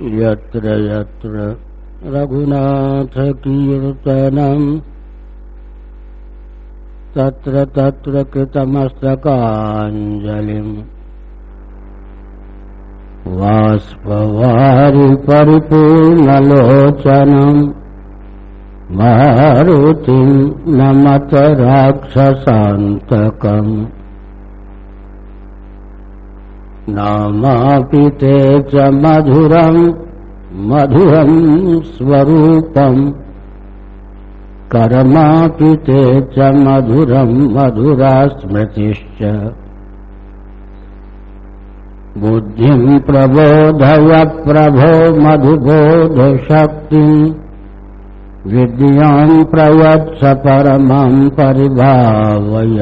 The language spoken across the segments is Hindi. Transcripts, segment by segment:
यत्र यत्र रघुनाथकीर्तनम् तत्र तत्र कृतमस्तकाञ्जलिम् वाष्पवारि परिपूर्णलोचनम् मारुतिम् नमत राक्षसान्तकम् नामापि ते च मधुरम् मधुरम् स्वरूपम् कर्मापि ते च मधुरम् मधुरा स्मृतिश्च बुद्धिम् प्रबोधय प्रभो मधुबोधशक्तिम् विद्याम् प्रयच्छ परमम् परिभावयामि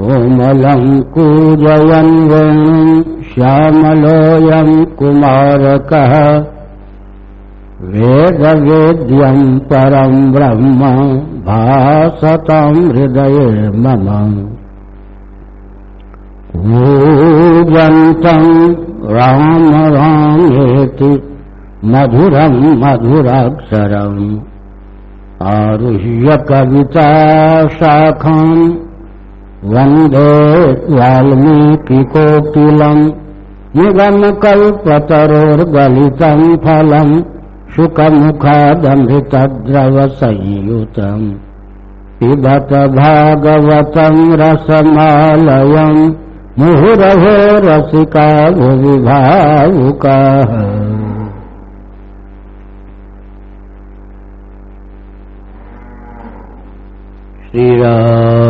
कोमलं कूजयन् श्यामलोऽयं कुमारकः। वेदवेद्यं परं ब्रह्म भासतम् हृदये मम। कूजन्तं राम रामेति मधुरं मधुराक्षरम्। आरुह्य कविता शाखाम् वंदे वाल्मीकिकोकिलम् निगमकल्पतरोर्गलितम् फलम् शुकमुखादमृतद्रवसंयुतम् पिबत भागवतम् रसमालयम् मुहुरहो रसिका भुवि भावुकाः श्रीराम।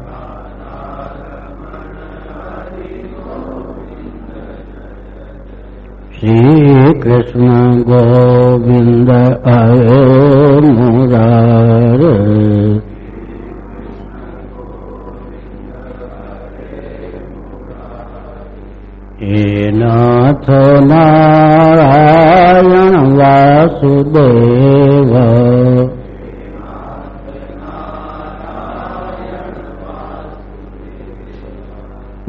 श्री कृष्ण गोविंद आयो मुरार। हे नाथ नारायण वासुदेव।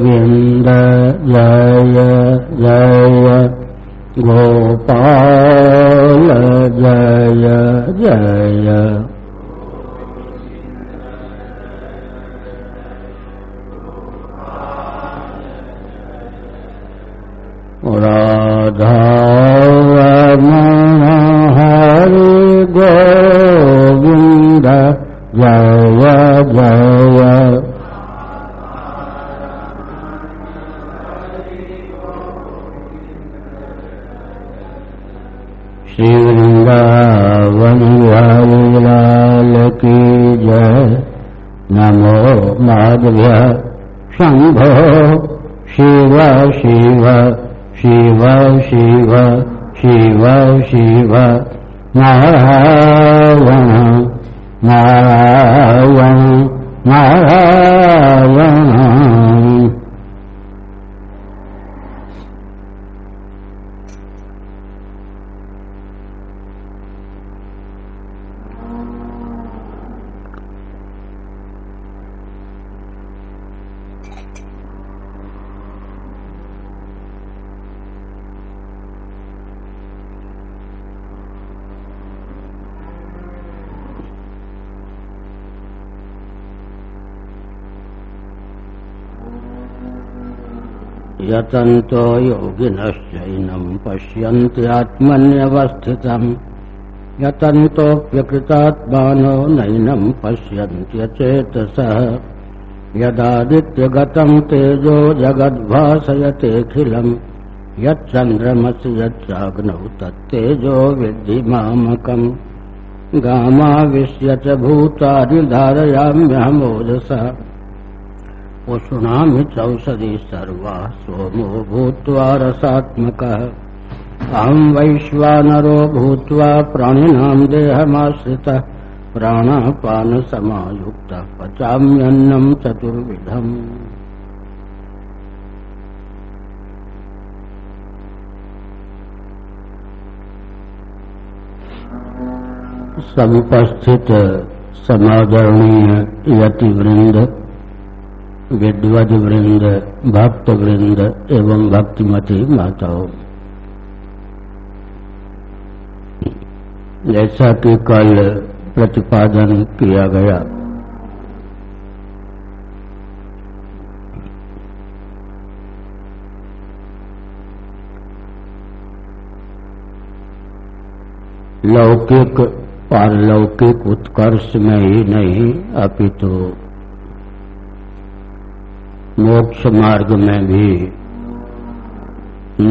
गोविंद जय। जय गोपाल जय जय। राधा माधव्य शंभो शिव शिव शिव शिव शिव शिव। नारायण नारायण नारायण। यतन्तो योगिनश्चैनम् पश्यन्त्यात्मन्यवस्थितम् यतन्तोऽप्यकृतात्मानो नैनम् पश्यन्त्यचेतसः यदादित्यगतम् तेजो जगद्भासयतेऽखिलम्। यच्चन्द्रमसि यच्चाग्नौ तत्तेजो विद्धि मामकम्। गामाविश्य च भूतानि धारयाम्यहमोजसा उष्णामि चौषधि सर्वा सोमो भूत्वा रसात्मकः। अहम् वैश्वानरो भूत्वा प्राणिनाम् देहमाश्रितः। प्राणापानसमायुक्तः पचाम्यन्नम् चतुर्विधम्। समुपस्थित समादरणीय यतिवृंद विद्वज वृंद भक्त वृंद एवं भक्तिमती माताओं। जैसा कि कल प्रतिपादन किया गया। लौकिक पारलौकिक उत्कर्ष में ही नहीं, अपितु तो मोक्ष मार्ग में भी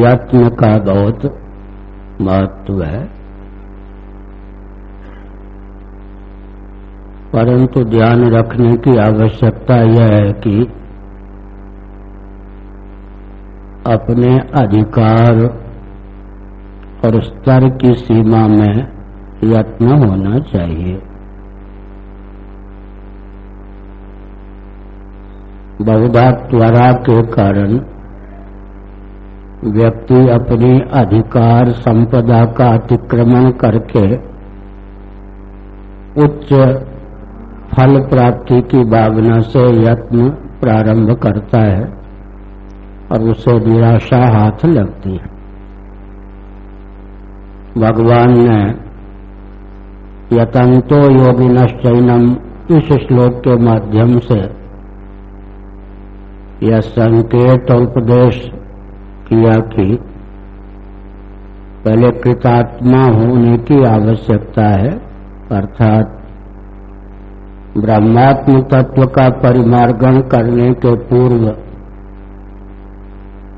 यत्न का बहुत महत्व है। परंतु ध्यान रखने की आवश्यकता यह है कि अपने अधिकार और स्तर की सीमा में यत्न होना चाहिए। बहुधा त्वरा के कारण व्यक्ति अपनी अधिकार संपदा का अतिक्रमण करके उच्च फल प्राप्ति की भावना से यत्न प्रारंभ करता है और उसे निराशा हाथ लगती है। भगवान ने यतंतो योगिनश्चैनम इस श्लोक के माध्यम से यह संकेत उपदेश किया कि पहले कृतात्मा होने की आवश्यकता है, अर्थात ब्रह्मात्म तत्व का परिमार्गण करने के पूर्व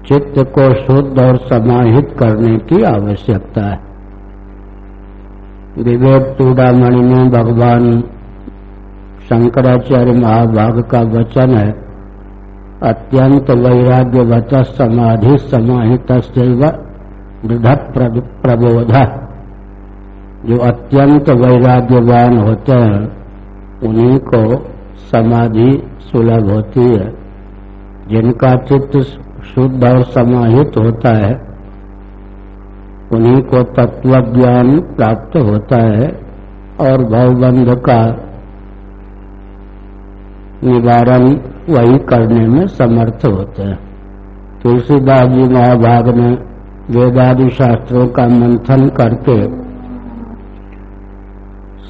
चित्त को शुद्ध और समाहित करने की आवश्यकता है। विवेक चूड़ामणि में भगवान शंकराचार्य महाभाग का वचन है अत्यंत वैराग्यवत समाधि समाहित दृढ़ प्रबोध जो अत्यंत वैराग्यवान होते हैं उन्हीं को समाधि सुलभ होती है। जिनका चित्त शुद्ध और समाहित होता है, उन्हीं को तत्व ज्ञान प्राप्त होता है और भवबंध का निवारण वही करने में समर्थ होते हैं। तुलसीदास जी महाभाग ने वेदादि शास्त्रों का मंथन करके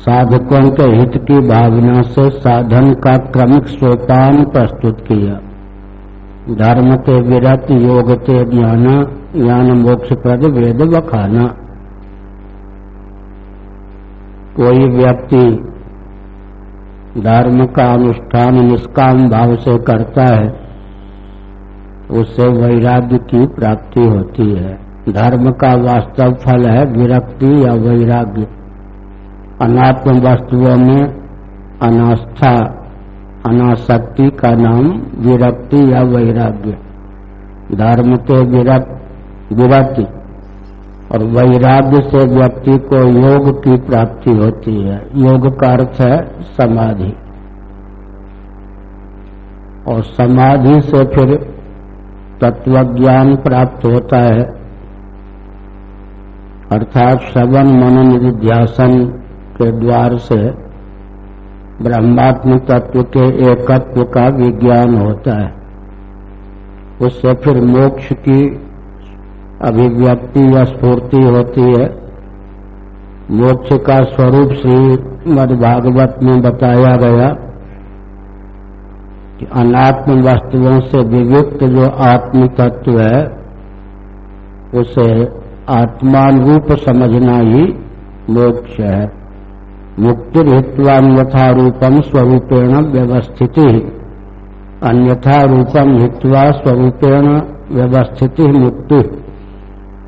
साधकों के हित की भावना से साधन का क्रमिक सोपान प्रस्तुत किया। धर्म के विरत, योग के ज्ञान ज्ञान मोक्ष प्रद वेद बखाना। कोई व्यक्ति धर्म का अनुष्ठान निष्काम भाव से करता है, उससे वैराग्य की प्राप्ति होती है। धर्म का वास्तव फल है विरक्ति या वैराग्य। अनात्म वस्तुओं में अनास्था, अनासक्ति का नाम विरक्ति या वैराग्य। धर्म के विरक्ति और वैराग्य से व्यक्ति को योग की प्राप्ति होती है। योग का अर्थ है समाधि। और समाधि से फिर तत्व ज्ञान प्राप्त होता है। अर्थात श्रवण, मनन विध्यासन के द्वार से ब्रह्मात्म तत्व के एकत्व का विज्ञान होता है। उससे फिर मोक्ष की अभिव्यक्ति या स्फूर्ति होती है। मोक्ष का स्वरूप श्री मदभागवत में बताया गया कि अनात्म वस्तुओं से विविक्त जो आत्म तत्व है, उसे आत्मान रूप समझना ही मोक्ष है। मुक्ति हित्वा अन्यथा रूपम स्वरूपेण व्यवस्थिति, अन्यथा रूपम हित्वा स्वरूपेण व्यवस्थिति मुक्ति।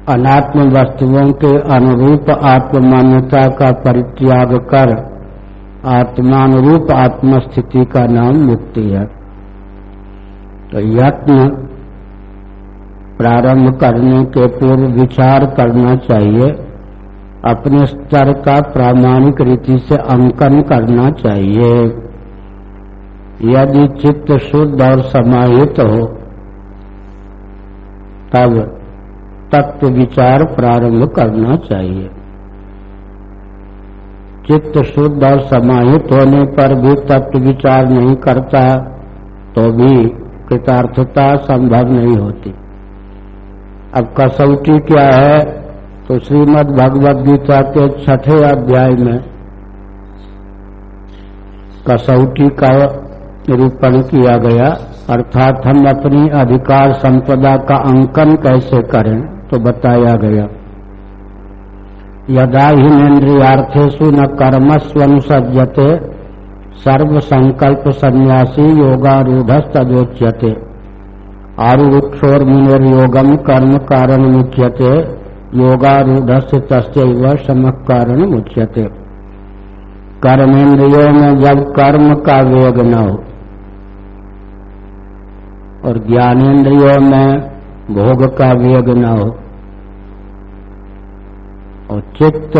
अनात्म वस्तुओं के अनुरूप आत्मान्यता का परित्याग कर आत्मानुरूप आत्मस्थिति का नाम मुक्ति है। तो यत्न प्रारंभ करने के पूर्व विचार करना चाहिए, अपने स्तर का प्रामाणिक रीति से अंकन करना चाहिए। यदि चित्त शुद्ध और समाहित हो, तब तत्व विचार प्रारंभ करना चाहिए। चित्त शुद्ध और समाहित होने पर भी तत्व विचार नहीं करता तो भी कृतार्थता संभव नहीं होती। अब कसौटी क्या है? तो श्रीमद् भगवद गीता के छठे अध्याय में कसौटी का निरूपण किया गया, अर्थात हम अपनी अधिकार संपदा का अंकन कैसे करें? तो बताया गया। यदा हिनेन्द्रियार्थेशु न कर्मस्वनुसज्जते सर्व संकल्प सन्यासी योगारूढ़ तदोच्यते आरुक्षोर मुनिर्योगम कर्म कारण मुख्यते योगारूढ़ तस्व समक कारण कर्मेंद्रियों में जब कर्म का वेग न हो। और ज्ञानेन्द्रियों में भोग का वेग न हो। और चित्त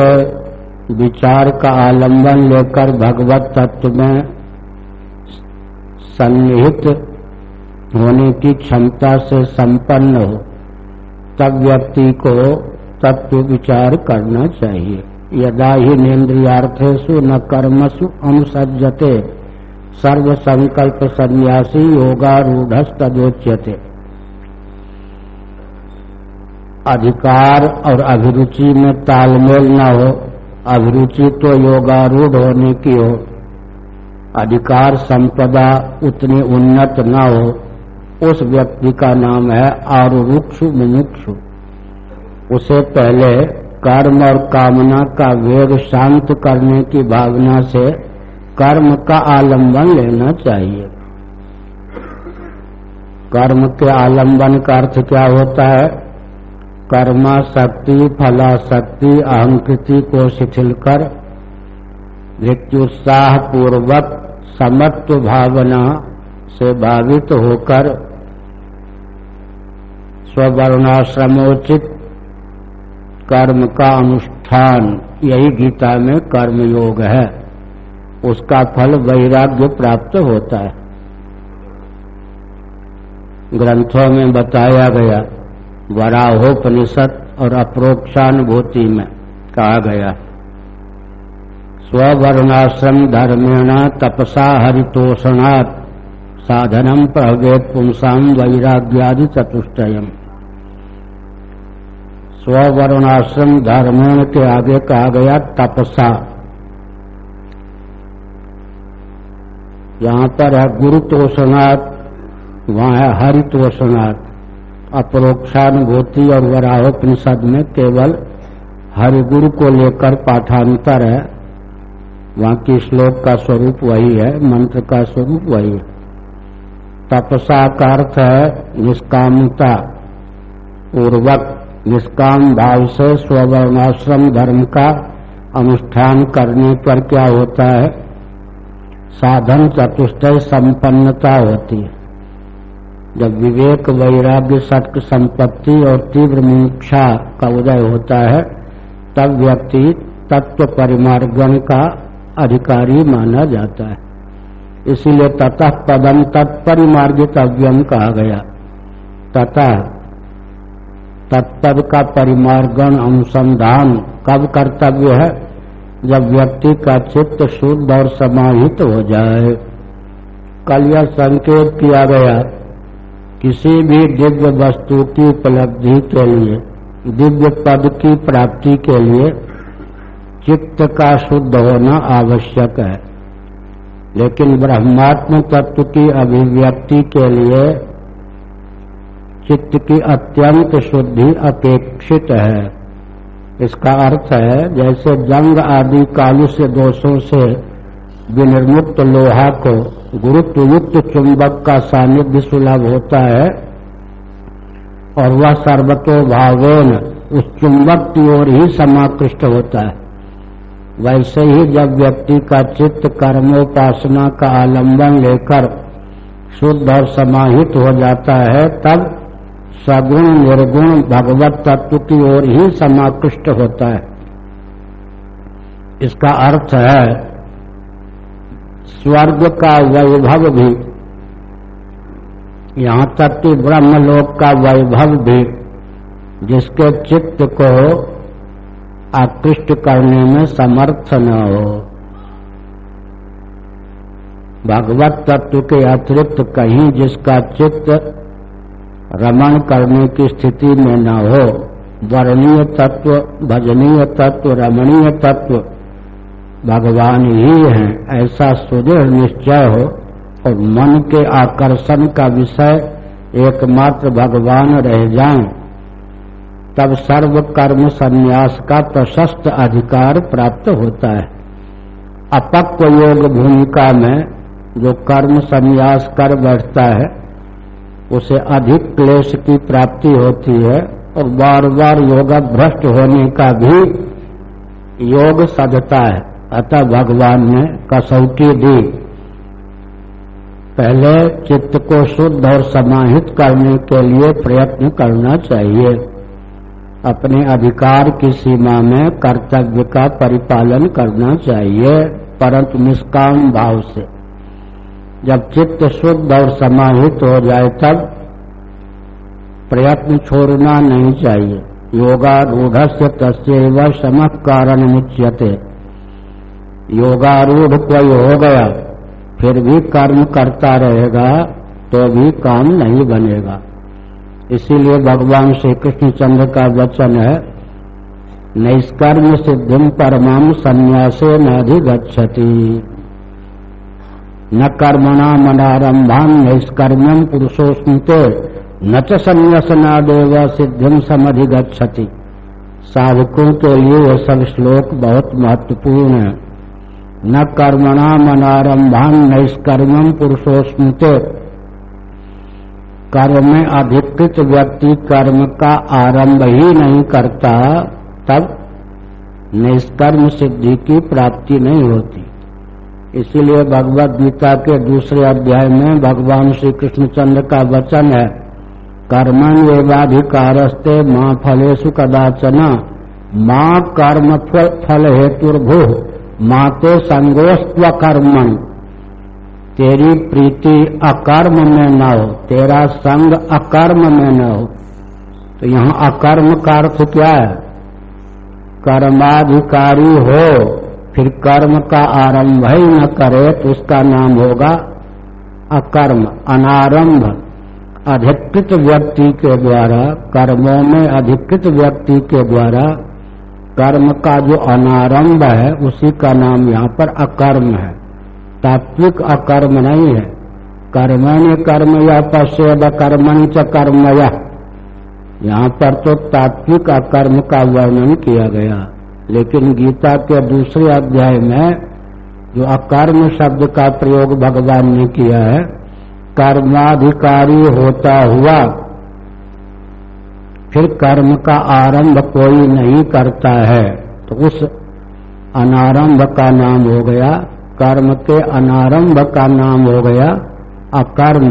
विचार का आलंबन लेकर भगवत तत्व में सन्निहित होने की क्षमता से संपन्न हो, तब व्यक्ति को तत्व विचार करना चाहिए। यदा ही नेन्द्रियार्थेशु न कर्मसु अनुसजते सर्व संकल्प सन्यासी योगारूढ़ तदोच्यते अधिकार और अभिरुचि में तालमेल न हो, अभिरुचि तो योगारूढ़ होने की हो। अधिकार संपदा उतनी उन्नत न हो, उस व्यक्ति का नाम है आरुक्षु मुमुक्षु। उसे पहले कर्म और कामना का वेग शांत करने की भावना से कर्म का आलंबन लेना चाहिए। कर्म के आलंबन का अर्थ क्या होता है? कर्मा शक्ति फलाशक्ति, अहंकृति को शिथिल कर उत्साह पूर्वक समत्व भावना से भावित होकर स्ववर्णाश्रमोचित कर्म का अनुष्ठान, यही गीता में कर्म योग है। उसका फल वैराग्य प्राप्त होता है। ग्रंथों में बताया गया वराहोपनिषद और अप्रोक्षानुभूति में कहा गया। स्वर्णाश्रम धर्मेण तपसा हरितोषणात् साधनम प्रवेद पुंसाम वैराग्यादि चतुष्टयम। स्ववर्णाश्रम धर्मेण के आगे कहा गया तपसा। यहाँ पर है गुरु तोषनाथ वहाँ है हरि तोषनाथ अपरोक्षानुभूति और वराहोपनिषद में केवल हरिगुरु को लेकर पाठांतर है। वहाँ की श्लोक का स्वरूप वही है, मंत्र का स्वरूप वही है। तपसा का अर्थ है निष्कामता पूर्वक निष्काम भाव से स्वर्णाश्रम धर्म का अनुष्ठान करने पर क्या होता है? साधन चतुष्टय संपन्नता होती है। जब विवेक वैराग्य सत्य संपत्ति और तीव्र मुक्षा का उदय होता है, तब व्यक्ति तत्व परिमार्गन का अधिकारी माना जाता है। इसीलिए ततः पदम तत्परिमार्गितव्यम कहा गया। ततः तत्पद का परिमार्गण अनुसंधान कब कर्तव्य है? जब व्यक्ति का चित्त शुद्ध और समाहित हो जाए। कल यह संकेत किया गया किसी भी दिव्य वस्तु की उपलब्धि के लिए, दिव्य पद की प्राप्ति के लिए चित्त का शुद्ध होना आवश्यक है। लेकिन ब्रह्मात्म तत्व की अभिव्यक्ति के लिए चित्त की अत्यंत शुद्धि अपेक्षित है। इसका अर्थ है, जैसे जंग आदि कालुष्य दोषों से विनिर्मुक्त लोहा को गुरुत्वयुक्त चुंबक का सानिध्य सुलभ होता है, और वह सर्वतो भावेन उस चुंबक की ओर ही समाकृष्ट होता है। वैसे ही जब व्यक्ति का चित्त कर्मोपासना का आलंबन लेकर शुद्ध और समाहित हो जाता है, तब सगुण निर्गुण भगवत तत्व की ओर ही समाकृष्ट होता है। इसका अर्थ है स्वर्ग का वैभव भी, यहाँ तक कि ब्रह्मलोक का वैभव भी, जिसके चित्त को आकृष्ट करने में समर्थ न हो। भगवत तत्व के अतिरिक्त कहीं जिसका चित्त रमण करने की स्थिति में न हो, वर्णीय तत्व, भजनीय तत्व, रमणीय तत्व भगवान ही हैं, ऐसा सुदृढ़ निश्चय हो। और मन के आकर्षण का विषय एकमात्र भगवान रह जाएँ। तब सर्व कर्म संन्यास का प्रशस्त अधिकार प्राप्त होता है। अपक्व योग भूमिका में जो कर्म संन्यास कर बैठता है, उसे अधिक क्लेश की प्राप्ति होती है। और बार बार योग भ्रष्ट होने का भी योग सधता है। अतः भगवान ने कसौटी दी। पहले चित्त को शुद्ध और समाहित करने के लिए प्रयत्न करना चाहिए। अपने अधिकार की सीमा में कर्तव्य का परिपालन करना चाहिए, परंतु निष्काम भाव से। जब चित्त शुद्ध और समाहित हो जाए तब प्रयत्न छोड़ना नहीं चाहिए। योगारूढ़ से तस्व सम कारण मुच्यते योगारूढ़ कोई हो गया फिर भी कर्म करता रहेगा तो भी काम नहीं बनेगा। इसीलिए भगवान श्री कृष्ण चंद्र का वचन है, नैष्कर्म सिद्धिम परमाम संन्यासे नाधिगछति न कर्मणा मनारंभान नैष्कर्म्यम पुरुषोस्मते न च संन्यासना देव सिद्धिम समधिगछति साधकों के लिए यह सब श्लोक बहुत महत्वपूर्ण है। न कर्मणा मनारंभान नैष्कर्म्यम पुरुषोस्मते कर्म में अधिकृत व्यक्ति कर्म का आरंभ ही नहीं करता, तब निष्कर्म सिद्धि की प्राप्ति नहीं होती। इसीलिए भगवत गीता के दूसरे अध्याय में भगवान श्री कृष्णचंद्र का वचन है कर्मण एवाधिकारस्ते माँ फलेशु कदाचना, माँ कर्म फल हेतुर्भु माते संगोस्व कर्मण। तेरी प्रीति अकर्म में न हो, तेरा संग अकर्म में न हो। तो यहाँ अकर्म का अर्थ क्या है? कर्माधिकारी हो, फिर कर्म का आरंभ ही न करे तो उसका नाम होगा अकर्म, अनारंभ। अधिकृत व्यक्ति के द्वारा, कर्मों में अधिकृत व्यक्ति के द्वारा कर्म का जो अनारंभ है, उसी का नाम यहाँ पर अकर्म है। तात्विक अकर्म नहीं है। कर्मण्य कर्म या पश्चेद कर्मण च कर्म यहाँ पर तो तात्विक अकर्म का वर्णन किया गया। लेकिन गीता के दूसरे अध्याय में जो अकर्म शब्द का प्रयोग भगवान ने किया है, कर्माधिकारी होता हुआ फिर कर्म का आरंभ कोई नहीं करता है। तो उस अनारंभ का नाम हो गया, कर्म के अनारंभ का नाम हो गया अकर्म।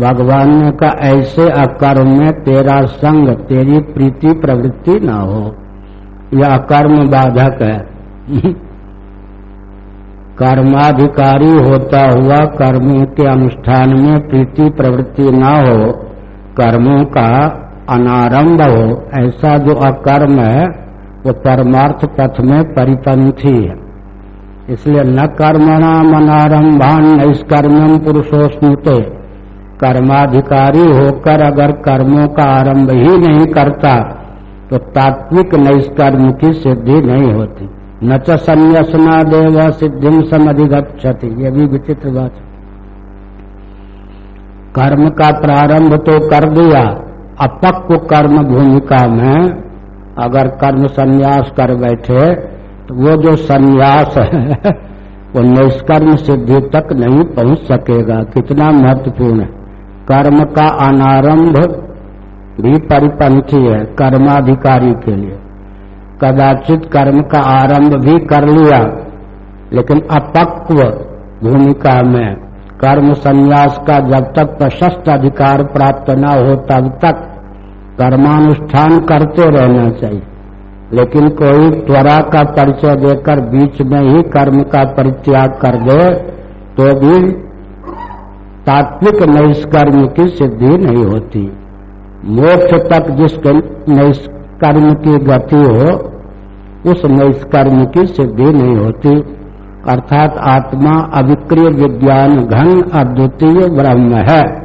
भगवान ने कहा, ऐसे अकर्म में तेरा संग, तेरी प्रीति प्रवृत्ति ना हो। यह अकर्म बाधक है। कर्माधिकारी होता हुआ कर्मों के अनुष्ठान में प्रीति प्रवृत्ति ना हो, कर्मों का अनारंभ हो, ऐसा जो अकर्म है, वो परमार्थ पथ में परिपंथी है। इसलिए न कर्मणा मनारंभान नैष्कर्म्यम पुरुषोस्मृत। कर्माधिकारी होकर अगर कर्मों का आरंभ ही नहीं करता तो तात्विक नैष्कर्म की सिद्धि नहीं होती। न च संयसना देव सिद्धिम समधिगछति ये भी विचित्र बात कर्म का प्रारंभ तो कर दिया अपक्व कर्म भूमिका में अगर कर्म संन्यास कर बैठे तो वो जो संन्यास है, वो निष्कर्म सिद्धि तक नहीं पहुँच सकेगा। कितना महत्वपूर्ण है। कर्म का अनारंभ भी परिपंथी है, कर्माधिकारी के लिए। कदाचित कर्म का आरंभ भी कर लिया, लेकिन अपक्व भूमिका में कर्म संन्यास का जब तक प्रशस्त अधिकार प्राप्त न हो, तब तक कर्मानुष्ठान करते रहना चाहिए। लेकिन कोई त्वरा का परिचय देकर बीच में ही कर्म का परित्याग कर दे तो भी तात्विक नैष्कर्म की सिद्धि नहीं होती। मोक्ष तक जिस नैष्कर्म की गति हो, उस नैष्कर्म की सिद्धि नहीं होती। अर्थात आत्मा अविक्रिय विज्ञान घन अद्वितीय ब्रह्म है।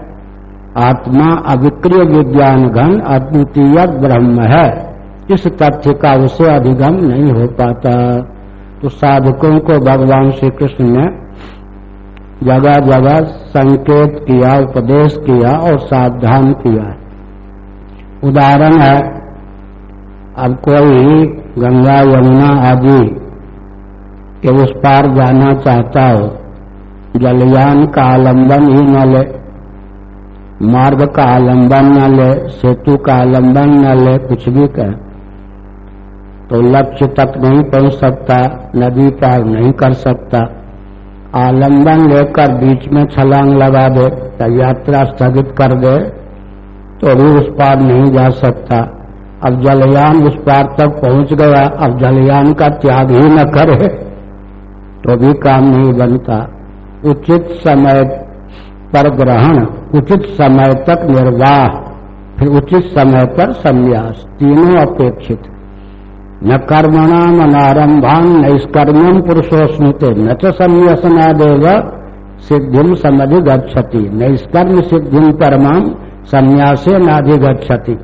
आत्मा अविक्रिय विज्ञान घन अद्वितीय ब्रह्म है। इस तथ्य का उसे अधिगम नहीं हो पाता। तो साधकों को भगवान श्री कृष्ण ने जगह जगह संकेत किया, उपदेश किया और सावधान किया। उदाहरण है, अब कोई गंगा, यमुना आदि के उस पार जाना चाहता हो, जलयान का आलंबन ही न ले। मार्ग का आलंबन न ले, सेतु का आलंबन न ले, कुछ भी कर तो लक्ष्य तक नहीं पहुँच सकता, नदी पार नहीं कर सकता। आलंबन लेकर बीच में छलांग लगा दे, या यात्रा स्थगित कर दे तो भी उस पार नहीं जा सकता। अब जलयान उस पार तक पहुँच गया, अब जलयान का त्याग ही न करे तो भी काम नहीं बनता। उचित समय पर ग्रहण उचित समय तक निर्वाह, फिर उचित समय पर संन्यास, तीनों अपेक्षित। न कर्मणाम अनारंभान नैष्कर्म्यम पुरुषोस्मृत, न च संन्यासनादेव सिद्धिम समधि गच्छति नैष्कर्म परमाम संन्यासे नाधिगछति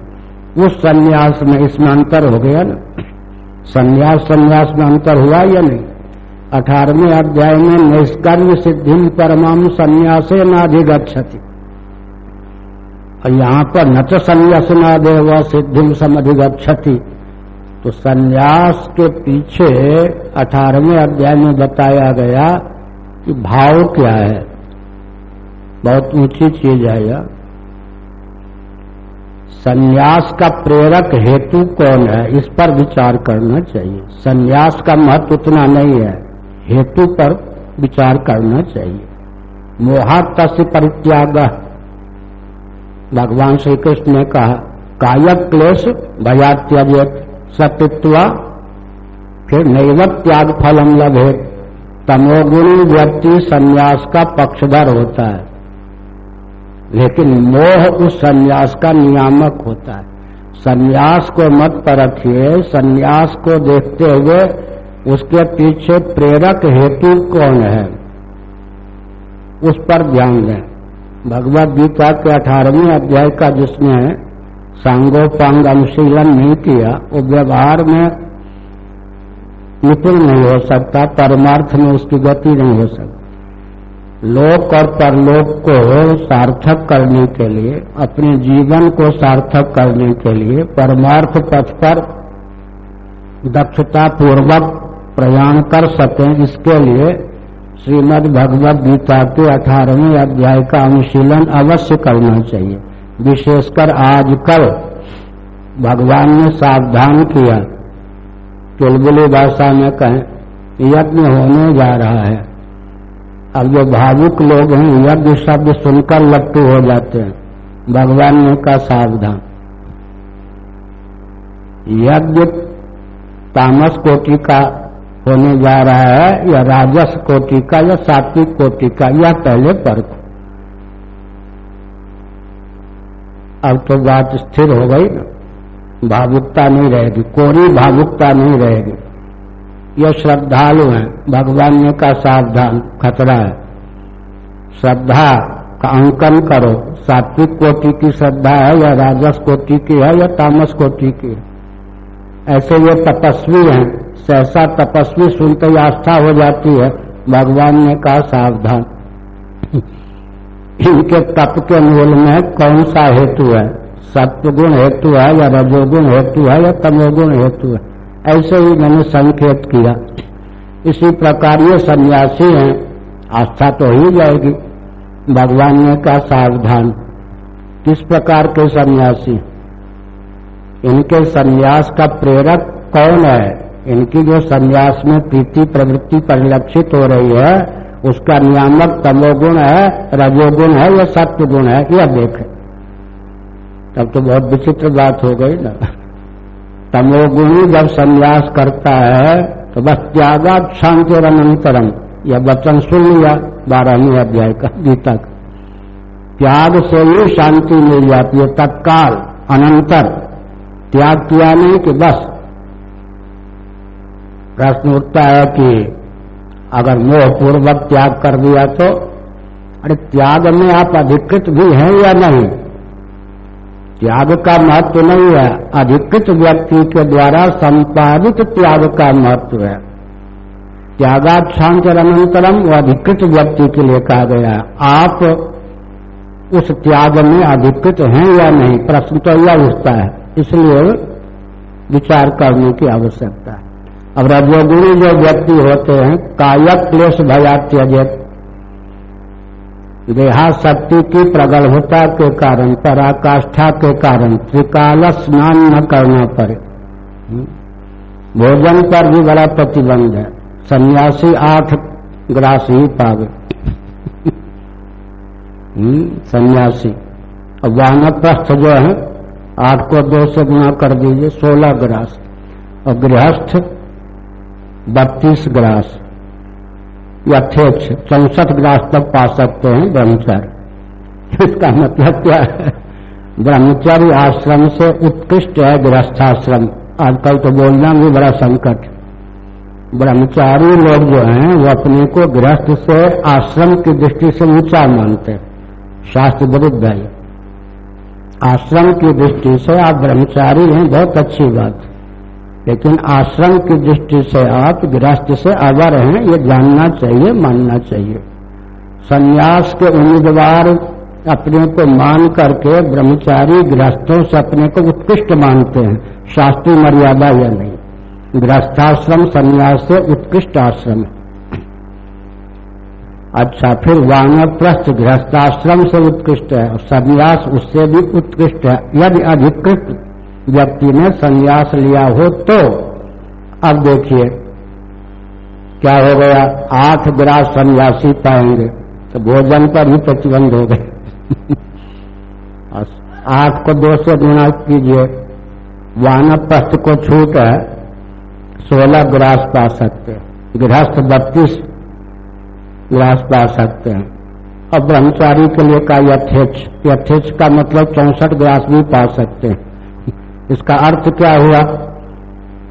उस संन्यास में इसमें अंतर हो गया ना? संन्यास संन्यास में अंतर हुआ या नहीं? अठारहवें अध्याय में निष्कर्म सिद्धि परमाम संन्यासे नाधिगछति और यहाँ पर न तो संन्यास देव सिद्धि समधिगछति तो संन्यास के पीछे अठारहवें अध्याय में बताया गया कि भाव क्या है। बहुत ऊँची चीज़ है यह। संन्यास का प्रेरक हेतु कौन है, इस पर विचार करना चाहिए। संन्यास का महत्व उतना नहीं है, हेतु पर विचार करना चाहिए। मोहात तस्य परित्याग। भगवान श्री कृष्ण ने कहा, कायक क्लेश भया त्यज सतित्व फिर नैवत त्याग फलम लभे तमोगुणी व्यक्ति संन्यास का पक्षधर होता है। लेकिन मोह उस संन्यास का नियामक होता है। सन्यास को मत पर रखिए सन्यास को देखते हुए उसके पीछे प्रेरक हेतु कौन है? उस पर ध्यान दें। भगवत गीता के अठारहवें अध्याय का जिसने सांगोपांग अनुशीलन नहीं किया, वो व्यवहार में निपुण नहीं हो सकता, परमार्थ में उसकी गति नहीं हो सकती। लोक और परलोक को सार्थक करने के लिए, अपने जीवन को सार्थक करने के लिए परमार्थ पथ पर दक्षता पूर्वक प्रयाण कर सकें, इसके लिए श्रीमद् भगवद गीता के अठारहवें अध्याय का अनुशीलन अवश्य करना चाहिए। विशेषकर आजकल भगवान ने सावधान किया। चुलबुली भाषा में कहें, यज्ञ होने जा रहा है। अब जो भावुक लोग हैं, यज्ञ शब्द सुनकर लट्टू हो जाते हैं। भगवान ने कहा, सावधान। यज्ञ तामस कोटि का होने जा रहा है, या राजस कोटि का, या सात्विक कोटि का यह पहले परख अब तो बात स्थिर हो गई ना। भावुकता नहीं रहेगी, कोरी भावुकता नहीं रहेगी। ये श्रद्धालु है, भगवान ने कहा सावधान, खतरा है। श्रद्धा का अंकन करो, सात्विक कोटि की श्रद्धा है, या राजस कोटि की है, या तामस कोटि की है। ऐसे ये तपस्वी हैं सहसा तपस्वी सुनते ही आस्था हो जाती है। भगवान ने कहा, सावधान। इनके तप के मूल में कौन सा हेतु है? सत्वगुण हेतु है या रजोगुण हेतु है या तमोगुण हेतु है? ऐसे ही मैंने संकेत किया। इसी प्रकार ये सन्यासी हैं। आस्था तो ही जाएगी। भगवान ने कहा, सावधान। किस प्रकार के सन्यासी? इनके सन्यास का प्रेरक कौन है? इनकी जो संन्यास में प्रीति प्रवृत्ति परिलक्षित हो रही है, उसका नियामक तमोगुण है, रजोगुण है, या सत्य गुण है यह देखें। तब तो बहुत विचित्र बात हो गई ना। तमोगुणी जब संन्यास करता है तो बस त्यागा शांति अनंतरम। यह वचन सुन लिया, बारहवीं अध्याय का, गीता का। त्याग से ही शांति मिल जाती है, तत्काल, अनंतर। त्याग किया नहीं कि बस प्रश्न उठता है कि अगर मोह पूर्वक त्याग कर दिया तो अरे त्याग में आप अधिकृत भी हैं या नहीं? त्याग का महत्व नहीं है। अधिकृत व्यक्ति के द्वारा संपादित त्याग का महत्व है। त्यागाक्षांतर अनंतरम वो अधिकृत व्यक्ति के लिए कहा गया आप उस त्याग में अधिकृत हैं या नहीं? प्रश्न तो यह उठता है। इसलिए विचार करने की आवश्यकता है। अब रजोगुणी जो व्यक्ति होते हैं कायक क्लेश भया त्यजत देहाशक्ति की प्रगल्भता के कारण पराकाष्ठा के कारण त्रिकाल स्नान न करना पड़े। हम्म। भोजन पर भी बड़ा प्रतिबंध है। सन्यासी आठ ग्रास ही पावे। हम्म, सन्यासी। और वानप्रस्थ जो है आठ को दो से गुना कर दीजिए सोलह ग्रास। और गृहस्थ बत्तीस ग्रास। यथेक्ष चौसठ ग्रास तक पा सकते हैं ब्रह्मचर्य इसका मतलब क्या है? ब्रह्मचर्य आश्रम से उत्कृष्ट है, गृहस्थाश्रम। आजकल तो बोलना भी बड़ा संकट ब्रह्मचारी लोग जो हैं, वो अपने को गृहस्थ से आश्रम की दृष्टि से ऊँचा मानते हैं। शास्त्र विरुद्ध है आश्रम की दृष्टि से आप ब्रह्मचारी हैं, बहुत अच्छी बात है। लेकिन आश्रम की दृष्टि से आप गृहस्थ से अवर हैं, ये जानना चाहिए, मानना चाहिए। संन्यास के उम्मीदवार अपने को मान करके ब्रह्मचारी गृहस्थों से अपने को उत्कृष्ट मानते हैं, शास्त्रीय मर्यादा या नहीं। गृहस्थाश्रम संन्यास से उत्कृष्ट आश्रम अच्छा फिर वानप्रस्थ गृहस्थाश्रम से उत्कृष्ट है, और संन्यास उससे भी उत्कृष्ट है, यदि अधिकृत व्यक्ति ने संन्यास लिया हो तो अब देखिए, क्या हो गया? आठ ग्रास सन्यासी पाएँगे तो भोजन पर ही प्रतिबंध हो गए। आठ को दो से गुणा कीजिए वानप्रस्थ को छूट है, सोलह ग्रास पा सकते हैं। गृहस्थ बत्तीस ग्रास पा सकते हैं। और ब्रह्मचारी के लिए का यथेच यथेच का मतलब चौसठ ग्रास भी पा सकते हैं। इसका अर्थ क्या हुआ?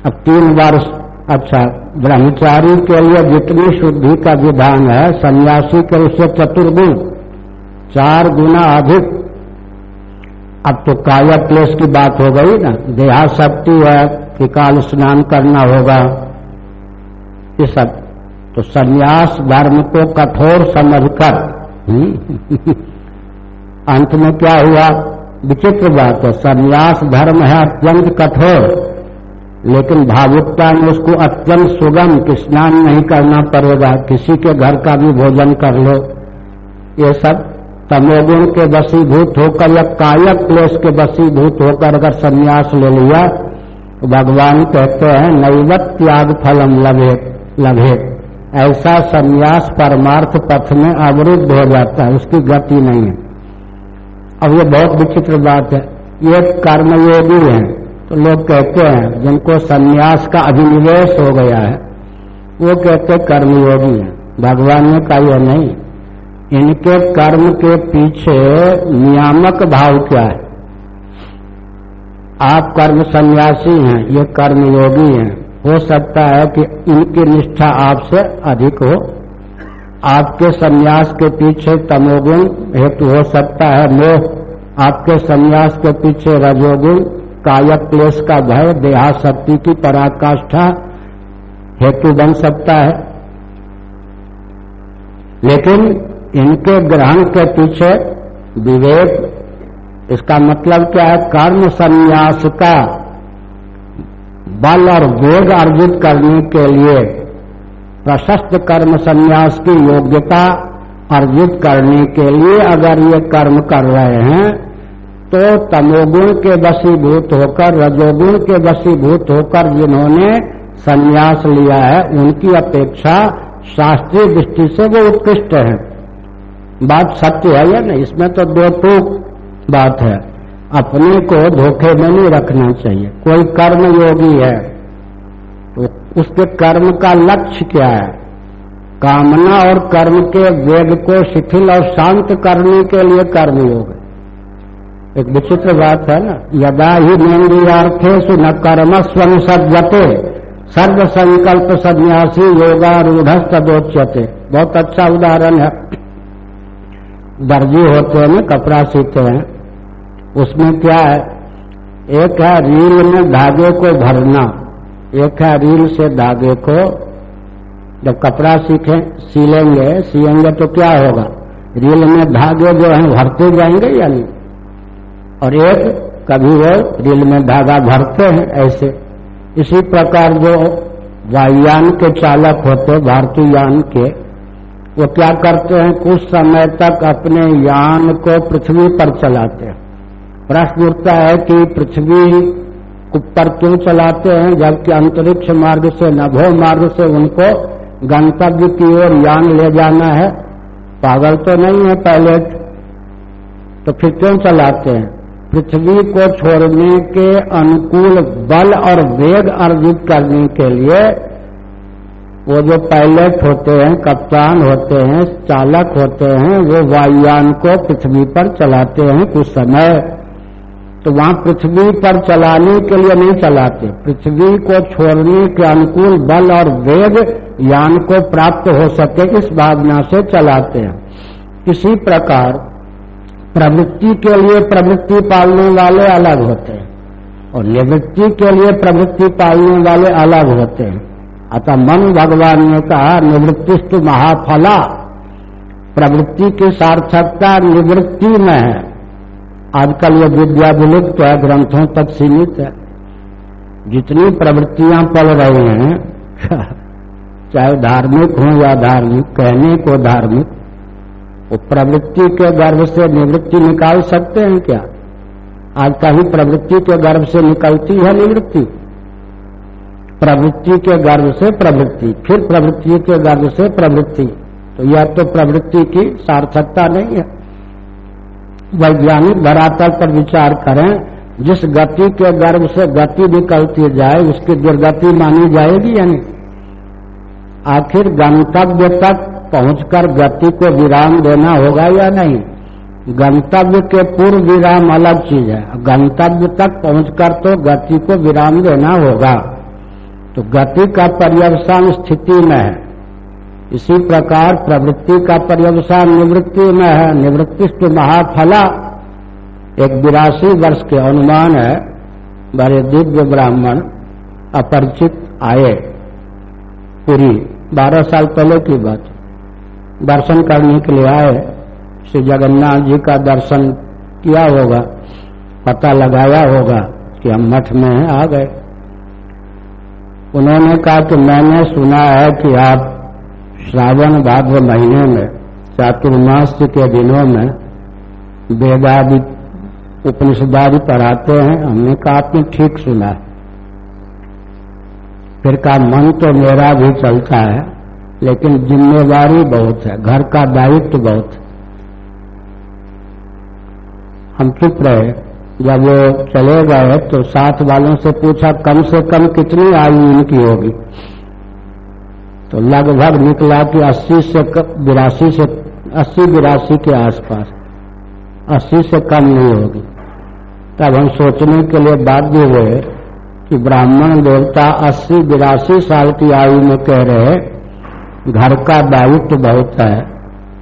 अब तीन वर्ष अच्छा ब्रह्मचारी के लिए जितनी शुद्धि का विधान है सन्यासी के उससे चतुर्गुण चार गुना अधिक। अब तो काया क्लेश की बात हो गई ना देहा शक्ति है कि काल स्नान करना होगा। ये सब तो सन्यास धर्म को कठोर समझकर हम्म, अंत में क्या हुआ? विचित्र बात है। संन्यास धर्म है अत्यंत कठोर, लेकिन भावुकता में उसको अत्यंत सुगम, कि स्नान नहीं करना पड़ेगा, किसी के घर का भी भोजन कर लो। ये सब तमोगुण के वसीभूत होकर या कायक क्लेश के वसीभूत होकर अगर संन्यास ले लिया, भगवान कहते हैं, नैवत त्याग फलम लभे लभे। ऐसा संन्यास परमार्थ पथ में अवरुद्ध हो जाता है, उसकी गति नहीं है। अब ये बहुत विचित्र बात है। ये कर्म कर्मयोगी हैं। तो लोग कहते हैं, जिनको सन्यास का अभिनिवेश हो गया है, वो कहते कर्मयोगी हैं। भगवान ने कहा यह नहीं। इनके कर्म के पीछे नियामक भाव क्या है? आप कर्म सन्यासी हैं, ये कर्मयोगी हैं। हो सकता है कि इनकी निष्ठा आपसे अधिक हो। आपके संन्यास के पीछे तमोगुण हेतु हो सकता है मोह। आपके संन्यास के पीछे रजोगुण, कायक क्लेश का भय, देहाशक्ति की पराकाष्ठा हेतु बन सकता है। लेकिन इनके ग्रहण के पीछे विवेक, इसका मतलब क्या है? कर्म संन्यास का बल और वेग अर्जित करने के लिए प्रशस्त कर्म संन्यास की योग्यता अर्जित करने के लिए अगर ये कर्म कर रहे हैं तो तमोगुण के वशीभूत होकर, रजोगुण के वशीभूत होकर जिन्होंने संन्यास लिया है, उनकी अपेक्षा शास्त्रीय दृष्टि से वो उत्कृष्ट है। बात सत्य है या नहीं? इसमें तो दो टूक बात है। अपने को धोखे में नहीं रखना चाहिए। कोई कर्म योगी है उसके कर्म का लक्ष्य क्या है? कामना और कर्म के वेग को शिथिल और शांत करने के लिए कर्म योग एक विचित्र बात है ना, यदा ही मेन्द्रियार्थे न कर्म स्वयं सज्जते सर्व संकल्प सन्यासी योगारूढ़ तदोच्यते बहुत अच्छा उदाहरण है। दर्जी होते हैं ना कपड़ा सीते हैं। उसमें क्या है? एक है, रील में धागे को भरना। एक है रील से धागे को, जब कपड़ा सीखे, सीलेंगे सियेंगे तो क्या होगा? रील में धागे जो है, भरते जाएँगे या नहीं? और एक, कभी वो रील में धागा भरते हैं ऐसे। इसी प्रकार जो वायुयान के चालक होते, भारतीय यान के, वो क्या करते हैं? कुछ समय तक अपने यान को पृथ्वी पर चलाते हैं। प्रश्न उठता है कि पृथ्वी पर क्यों चलाते हैं? जबकि अंतरिक्ष मार्ग से, नभो मार्ग से उनको गंतव्य की ओर यान ले जाना है। पागल तो नहीं है पायलट तो फिर क्यों चलाते हैं? पृथ्वी को छोड़ने के अनुकूल बल और वेग अर्जित करने के लिए वो जो पायलट होते हैं, कप्तान होते हैं, चालक होते हैं, वो वायुयान को पृथ्वी पर चलाते हैं कुछ समय। तो वहाँ पृथ्वी पर चलाने के लिए नहीं चलाते। पृथ्वी को छोड़ने के अनुकूल बल और वेग यान को प्राप्त हो सके, इस भावना से चलाते हैं। इसी प्रकार प्रवृत्ति के लिए प्रवृत्ति पालने वाले अलग होते हैं और निवृत्ति के लिए प्रवृत्ति पालने वाले अलग होते हैं। अतः मन भगवान ने कहा, निवृत्तिस्तु महाफला। प्रवृत्ति की सार्थकता निवृत्ति में है। आजकल ये विद्या विलुप्त है ग्रंथों तक सीमित है। जितनी प्रवृत्तियाँ पढ़ रहे हैं, चाहे धार्मिक हो या धार्मिक, कहने को धार्मिक, वो प्रवृत्ति के गर्भ से निवृत्ति निकाल सकते हैं क्या? आज कहीं प्रवृत्ति के गर्भ से निकलती है निवृत्ति। प्रवृत्ति के गर्भ से प्रवृत्ति, फिर प्रवृत्ति के गर्भ से प्रवृत्ति। तो यह तो प्रवृत्ति की सार्थकता नहीं है। वैज्ञानिक धरातल पर विचार करें, जिस गति के गर्भ से गति निकलती जाए, उसकी दुर्गति मानी जाएगी यानी आखिर गंतव्य तक पहुंचकर गति को विराम देना होगा या नहीं? गंतव्य के पूर्व विराम अलग चीज़ है। गंतव्य तक पहुंचकर तो गति को विराम देना होगा। तो गति का पर्यवसान स्थिति में है। इसी प्रकार प्रवृत्ति का पर्यवसान निवृत्ति में है। निवृत्तिष्ट महाफला एक बिरासी वर्ष के अनुमान है। बड़े दिव्य ब्राह्मण अपरिचित आए। पूरी बारह साल पहले की बात। दर्शन करने के लिए आए। श्री जगन्नाथ जी का दर्शन किया होगा। पता लगाया होगा कि हम मठ में आ गए। उन्होंने कहा कि मैंने सुना है कि आप श्रावण भाद्र महीने में चातुर्मास के दिनों में वेदादि उपनिषदादि पढ़ाते हैं, हमने कहा आपने ठीक सुना है। फिर कहा मन तो मेरा भी चलता है, लेकिन ज़िम्मेदारी बहुत है, घर का दायित्व बहुत है। हम चुप रहे, जब वो चले गए तो साथ वालों से पूछा, कम से कम कितनी आयु इनकी होगी? तो लगभग निकला कि 80 से बिरासी से 80 बिरासी के आसपास 80 से कम नहीं होगी। तब हम सोचने के लिए बाध्य हुए कि ब्राह्मण देवता 80 बिरासी साल की आयु में कह रहे घर का दायित्व बहुत है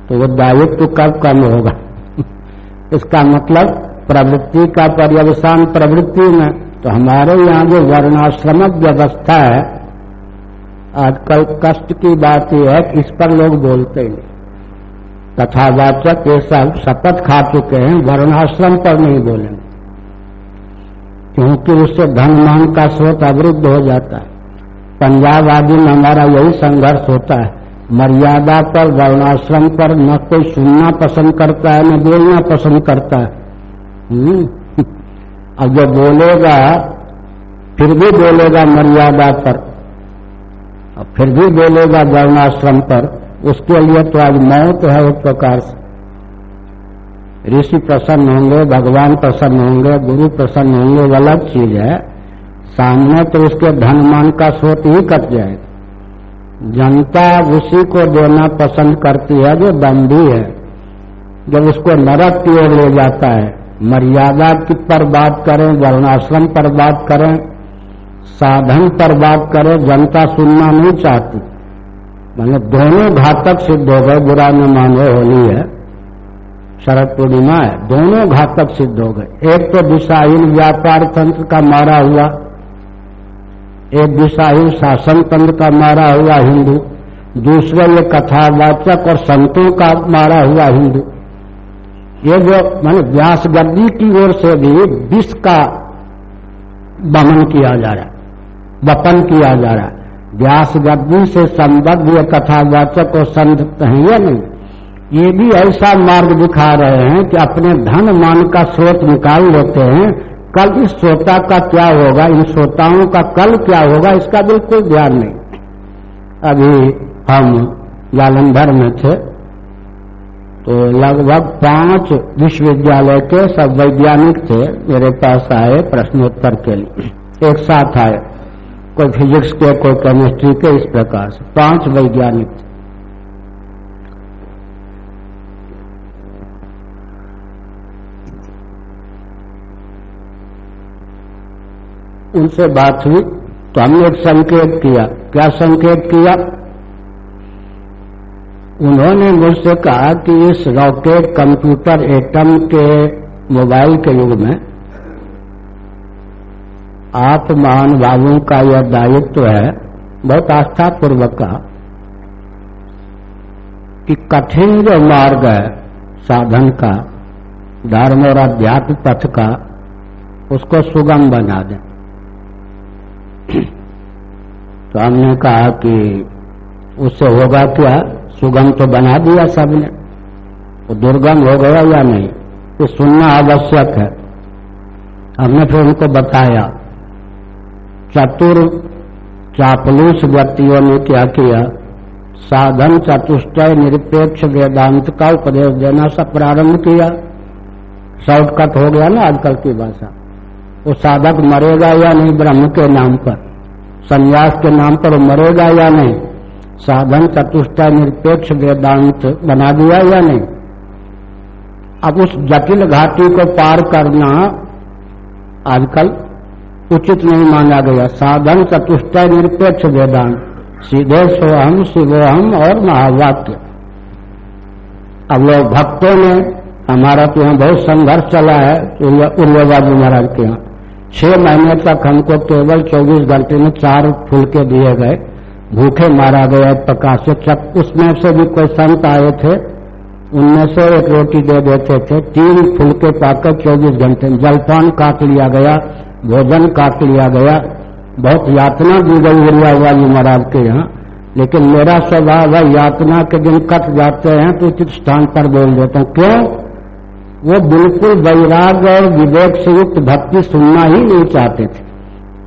तो वो दायित्व कब कम होगा? इसका मतलब प्रवृत्ति का पर्यवसान प्रवृत्ति में तो हमारे यहाँ जो वर्णाश्रम व्यवस्था है आजकल कष्ट की बात यह है कि इस पर लोग बोलते नहीं। कथावाचक ये सब शपथ खा चुके हैं, वर्णाश्रम पर नहीं बोलेंगे। क्योंकि उससे धन मान का स्रोत अवरुद्ध हो जाता है। पंजाब आदि में हमारा यही संघर्ष होता है। मर्यादा पर, वर्णाश्रम पर न कोई सुनना पसंद करता है, न बोलना पसंद करता है। हम्म। अब जो बोलेगा, फिर भी बोलेगा मर्यादा पर। और फिर भी बोलेगा वर्णाश्रम पर, उसके लिए तो आज मौत है एक प्रकार से। ऋषि प्रसन्न होंगे, भगवान प्रसन्न होंगे, गुरु प्रसन्न होंगे अलग चीज़ है। सामने तो उसके धन मान का स्रोत ही कट जाएगा जनता उसी को देना पसंद करती है जो दंडी है। जब उसको नरक की ओर ले जाता है, मर्यादा की पर बात करें, वर्णाश्रम पर बात करें साधन पर बात करे, जनता सुनना नहीं चाहती। मैंने दोनों घातक सिद्ध हो गए, बुरा न मानो, होली है, शरद पूर्णिमा है, दोनों घातक सिद्ध हो गए। एक तो दिशाहीन व्यापार तंत्र का मारा हुआ, एक दिशाहीन शासन तंत्र का मारा हुआ हिंदू, दूसरे ये कथावाचक और संतों का मारा हुआ हिंदू। ये जो, मैंने व्यास गद्दी की ओर से भी विष का दमन किया जा रहा वपन किया जा रहा व्यास गद्दी से संबद्ध ये कथावाचक और संत हैं या नहीं? ये भी ऐसा मार्ग दिखा रहे हैं कि अपने धन मान का स्रोत निकाल लेते हैं। कल इस श्रोता का क्या होगा, इन श्रोताओं का कल क्या होगा, इसका बिल्कुल ध्यान नहीं। अभी हम जालंधर में थे लगभग पाँच विश्वविद्यालय के सब वैज्ञानिक थे। मेरे पास आए, प्रश्नोत्तर के लिए। एक साथ आए। कोई फिजिक्स के, कोई केमिस्ट्री के, इस प्रकार से। पाँच वैज्ञानिक थे। उनसे बात हुई। तो हमने एक संकेत किया। क्या संकेत किया? उन्होंने मुझसे कहा कि इस रॉकेट कंप्यूटर एटम के मोबाइल के युग में आप महानुभावों का यह दायित्व है, बहुत आस्था पूर्वक का कि कठिन जो मार्ग है साधन का, धर्म और अध्यात्म पथ का, उसको सुगम बना दें। तो हमने कहा कि उससे होगा क्या? सुगम तो बना दिया सबने। वो दुर्गम हो गया या नहीं? ये सुनना आवश्यक है। हमने फिर उनको बताया। चतुर चापलूस व्यक्तियों ने क्या किया? साधन चतुष्टय निरपेक्ष वेदांत का उपदेश देना सब प्रारंभ किया। शॉर्टकट हो गया ना आजकल की भाषा। वो साधक मरेगा या नहीं ब्रह्म के नाम पर? संन्यास के नाम पर मरेगा या नहीं? साधन चतुष्टा निरपेक्ष वेदांत बना दिया या नहीं? अब उस जटिल घाटी को पार करना आजकल उचित नहीं माना गया। साधन चतुष्टा निरपेक्ष वेदांत। सीधे सोहम शिवोहम और महावाक्य। अब लोग भक्तों ने हमारा तो यहाँ बहुत संघर्ष चला है उर्वबाजी महाराज के यहाँ। छह महीने तक हमको केवल 24 घंटे में चार फुलके दिए गए। भूखे मारा गया प्रकाश से चक उसमें से भी कोई संत आए थे, उनमें से एक रोटी दे देते थे, तीन फुलके पाकर चौबीस घंटे, जलपान काट लिया गया, भोजन काट लिया गया, बहुत यातना दी गई हुआ जी महाराज के यहाँ, लेकिन मेरा स्वभाव है, यातना के दिन कट जाते हैं तो उचित स्थान पर बोल देता हूँ, क्यों? वो बिल्कुल वैराग्य और विवेक से युक्त भक्ति सुनना ही नहीं चाहते थे।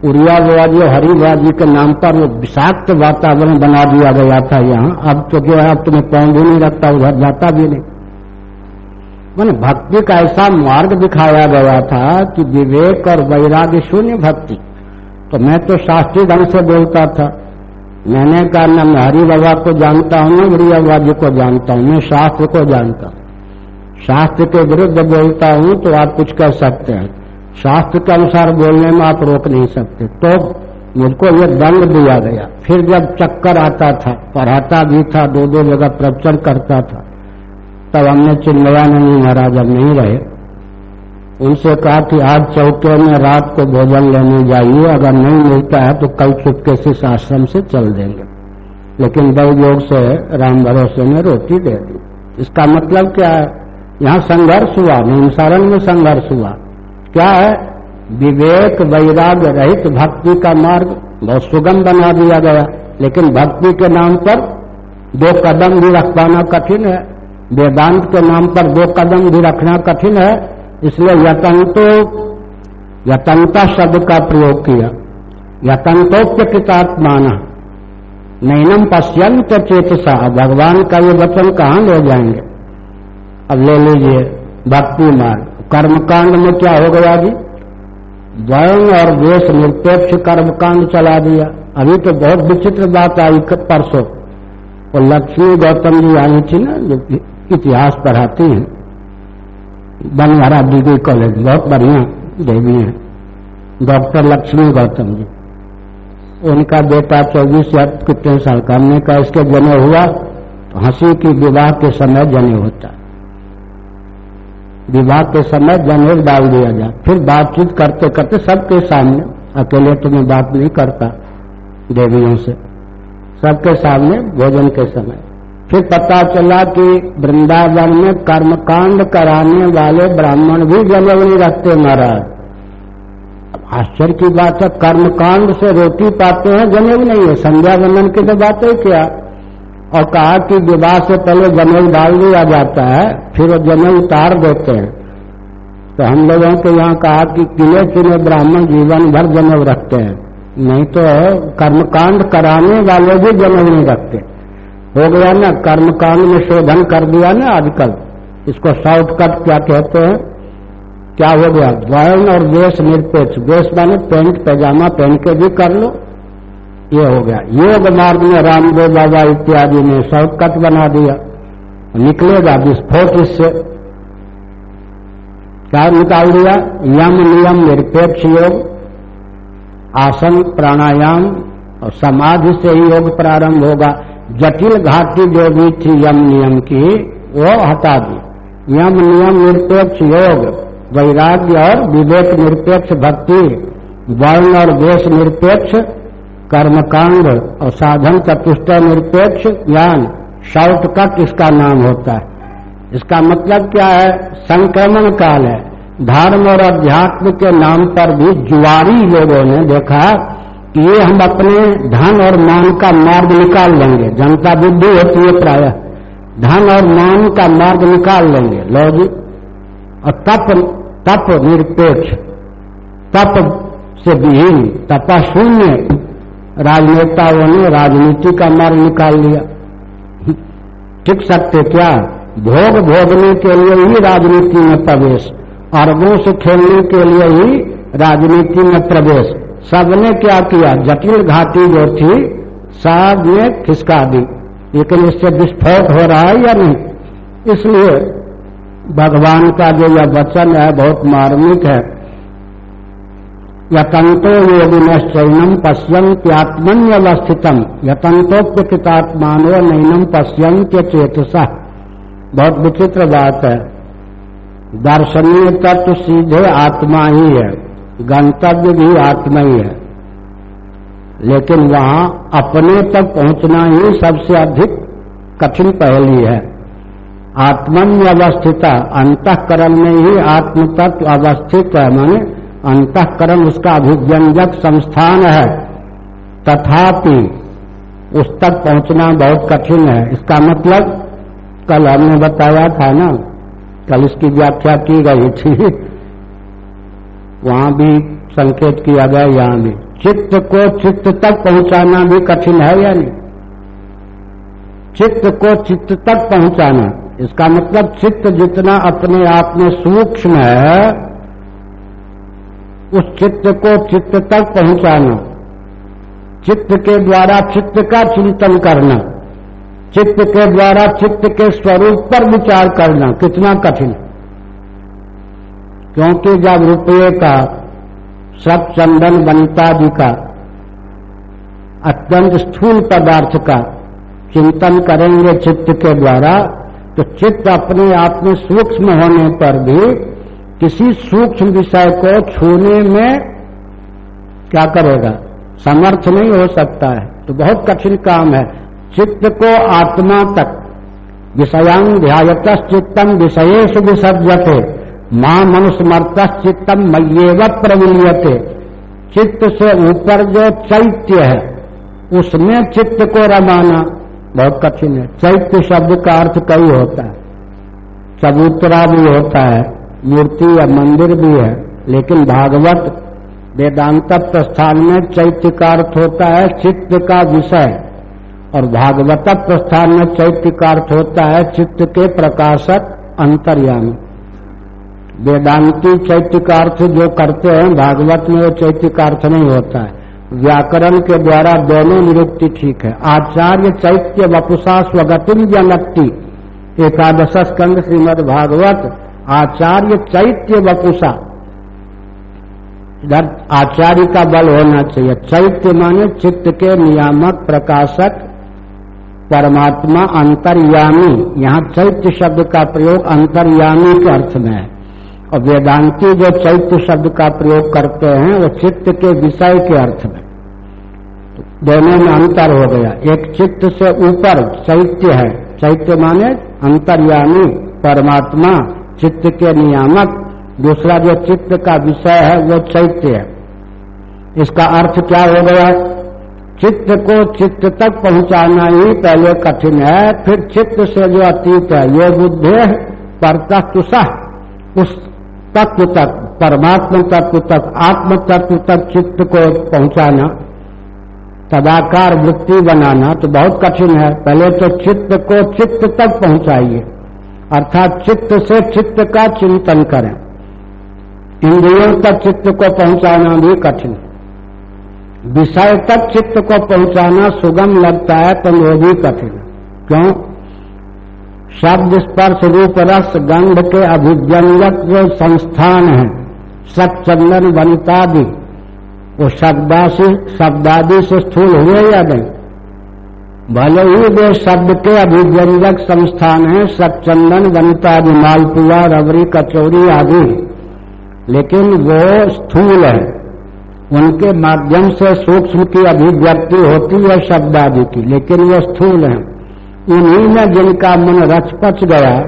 उड़ियावादी और हरिवादी के नाम पर वो विषाक्त वातावरण बना दिया गया था यहाँ। अब तो जो है, अब तुम्हें पौंग भी नहीं रखता, उधर जाता भी नहीं। मैंने भक्ति का ऐसा मार्ग दिखाया गया था कि विवेक और वैराग्य शून्य भक्ति। तो मैं तो शास्त्रीय ढंग से बोलता था। मैंने कहा, न मैं हरि बाबा को जानता हूँ, न उड़ियावादी को जानता हूँ, मैं शास्त्र को जानता हूँ। शास्त्र के विरुद्ध बोलता हूँ तो आप कुछ कर सकते हैं। शास्त्र के अनुसार बोलने में आप रोक नहीं सकते। तो मुझको ये दंड दिया गया। फिर जब चक्कर आता था, पढ़ाता भी था दो दो जगह प्रवचन करता था, तब हमने चिन्मयानंद महाराज अब नहीं रहे। उनसे कहा कि आज चौके में रात को भोजन लेने जाइए, अगर नहीं मिलता है तो कल चुपके से आश्रम से चल देंगे। लेकिन योग से राम भरोसे में रोटी दे दी। इसका मतलब क्या है? यहाँ संघर्ष हुआ निमसारण में संघर्ष हुआ। क्या है? विवेक वैराग्य रहित भक्ति का मार्ग। बहुत सुगम बना दिया गया। लेकिन भक्ति के नाम पर दो कदम भी रख पाना कठिन है। वेदांत के नाम पर दो कदम भी रखना कठिन है। इसलिए यतंतो, यतंता शब्द का प्रयोग किया। यतंतोप्य कृतात्माना। नैनम पश्यंत चेतसा। भगवान का ये वचन कहाँ ले जाएँगे? अब ले लीजिए, भक्ति मार्ग। कर्मकांड में क्या हो गया जी? वर्ण और देश निरपेक्ष कर्मकांड चला दिया। अभी तो बहुत विचित्र बात आई परसों। वो लक्ष्मी गौतम जी आई थी ना, जो इतिहास पढ़ाती हैं। बनवारा डिग्री कॉलेज, बहुत बढ़िया देवी है। डॉक्टर लक्ष्मी गौतम जी। उनका बेटा चौबीस या कितने साल का हमने कहा इसके जने हुआ तो हँसी की विवाह के समय जने होता। है विवाह के समय जनेऊ डाल दिया जाए फिर बातचीत करते करते सबके सामने, अकेले तो मैं बात नहीं करता देवियों से। सबके सामने भोजन के समय। फिर पता चला कि वृंदावन में कर्मकांड कराने वाले ब्राह्मण भी जनेऊ नहीं रखते महाराज। आश्चर्य की बात है, कर्मकांड से रोटी पाते हैं, जनेऊ नहीं है। संध्या वंदन की तो बात है क्या? और कहा कि विवाह से पहले जनेऊ डाल दिया जाता है, फिर वो जनेऊ उतार देते हैं। तो हम लोगों को यहाँ कहा कि किले किले ब्राह्मण जीवन भर जनेऊ रखते हैं। नहीं तो कर्मकांड कराने वाले भी जनेऊ नहीं रखते। हो गया ना, कर्मकांड में शोधन कर दिया ना आजकल। इसको शॉर्टकट क्या कहते हैं? क्या हो गया? वर्ण और वेश निरपेक्ष। वेश माने पेंट पैजामा पहन के भी कर लो। ये हो गया। योग मार्ग में रामदेव बाबा इत्यादि ने शॉर्टकट बना दिया। निकलेगा विस्फोट इससे। क्या निकाल दिया? यम नियम निरपेक्ष योग, आसन, प्राणायाम और समाधि से ही योग प्रारंभ होगा। जटिल घाटी जो भी थी यम नियम की, वो हटा दी। यम नियम निरपेक्ष योग, वैराग्य और विवेक निरपेक्ष भक्ति, वर्ण और देश निरपेक्ष कर्मकांड और साधन चतुष्ट निरपेक्ष ज्ञान शॉर्टकट इसका नाम होता है। इसका मतलब क्या है? संक्रमण काल है। धर्म और अध्यात्म के नाम पर भी जुआरी लोगों ने देखा कि ये हम अपने धन और मान का मार्ग निकाल लेंगे। जनता बुद्धि होती है प्राय। धन और मान का मार्ग निकाल लेंगे। लो जी। और तप तप निरपेक्ष। तप से विहीन, तपा शून्य। राजनेताओं ने राजनीति का मार्ग निकाल लिया। टिक सकते क्या? भोग भोगने के लिए ही राजनीति में प्रवेश अरबों से खेलने के लिए ही राजनीति में प्रवेश। सबने क्या किया? जटिल घाटी जो थी सबने खिसका दी। लेकिन इससे विस्फोट हो रहा है या नहीं? इसलिए भगवान का जो यह वचन है बहुत मार्मिक है। यतंतो योगिनश्चैनम पश्यंत्यात्मन्यवस्थितम यतंतोप्यकृतात्मानो नैनम पश्यंत्य चेतसा बहुत विचित्र बात है दर्शनीय तत्व सीधे आत्मा ही है गंतव्य भी आत्मा ही है। लेकिन वहाँ अपने तक पहुँचना ही सबसे अधिक कठिन पहली है। आत्मन्य अवस्थिता अंतकरण में ही आत्म तत्व अवस्थित है, माने अंतकरण उसका अभिव्यंजक संस्थान है। तथापि उस तक पहुँचना बहुत कठिन है। इसका मतलब कल हमने बताया था ना, कल इसकी व्याख्या की गई थी। वहाँ भी संकेत किया गया यहाँ भी। चित्त को चित्त तक पहुंचाना भी कठिन है या नहीं? चित्त को चित्त तक पहुंचाना। इसका मतलब चित्त जितना अपने आप में सूक्ष्म है उस चित्त को चित्त तक पहुंचाना। चित्त के द्वारा चित्त का चिंतन करना। चित्त के द्वारा चित्त के स्वरूप पर विचार करना। कितना कठिन। क्योंकि जब रुपये का सब चंदन बनता जी का, अत्यंत स्थूल पदार्थ का चिंतन करेंगे चित्त के द्वारा तो चित्त अपने आप में सूक्ष्म होने पर भी किसी सूक्ष्म विषय को छूने में क्या करेगा? समर्थ नहीं हो सकता है। तो बहुत कठिन काम है। चित्त को आत्मा तक विषयांग ध्यात चित्तम विषयेश विसर्जते। माँ मनुस्मर्त चित्तम मयेव प्रविलियते चित्त से ऊपर जो चैत्य है, उसमें चित्त को रमाना बहुत कठिन है। चैत्य शब्द का अर्थ कई होता है। चबूतरा भी होता है। मूर्ति या मंदिर भी है, लेकिन भागवत वेदांत प्रस्थान में चैत्य का अर्थ होता है चित्त का विषय, और भागवत प्रस्थान में चैत्य का अर्थ होता है चित्त के प्रकाशक अंतर्यामी। वेदांति चैत्य का अर्थ जो करते हैं, भागवत में वो चैत्य का अर्थ नहीं होता है। व्याकरण के द्वारा दोनों निरुक्ति ठीक है। आचार्य चैत्य वपुषा स्वगतिम जनक्ति एकादश स्कंद श्रीमद भागवत आचार्य चैत्य वपुषा। इधर आचार्य का बल होना चाहिए। चैत्य माने चित्त के नियामक, प्रकाशक, परमात्मा अंतर्यामी। यहाँ चैत्य शब्द का प्रयोग अंतर्यामी के अर्थ में है। और वेदांति जो चैत्य शब्द का प्रयोग करते हैं, वो चित्त के विषय के अर्थ में। तो दोनों में अंतर हो गया। एक चित्त से ऊपर चैत्य है। चैत्य माने अंतर्यामी, परमात्मा चित्त के नियामक, दूसरा जो चित्त का विषय है, वो चैत्य है। इसका अर्थ क्या हो गया? चित्त को चित्त तक पहुंचाना ही पहले कठिन है, फिर चित्त से जो अतीत है, ये बुद्धि परतुषा उस तत्व तक, परमात्मा तत्व तक, आत्म तत्व तक चित्त को पहुंचाना, तदाकार वृत्ति बनाना तो बहुत कठिन है। पहले तो चित्त को चित्त तक पहुंचाइए। अर्थात चित्त से चित्त का चिंतन करें। इंद्रियों तक चित्त को पहुंचाना भी कठिन विषय तक चित्त को पहुंचाना सुगम लगता है तो वो भी कठिन क्यों? शब्द स्पर्श रूप रस गंध के अभिव्यंजक जो संस्थान है सचंदन वनिता भी। वो शब्दाशी शब्दादि से स्थूल हुए या नहीं? भले ही वे शब्द के अभिव्यंजक संस्थान है सचंदन वनिता मालपुआ, रबरी, कचौरी आदि, लेकिन वो स्थूल है। उनके माध्यम से सूक्ष्म की अभिव्यक्ति होती है शब्द आदि की, लेकिन वो स्थूल है। उन्हीं में जिनका मन रचपच गया,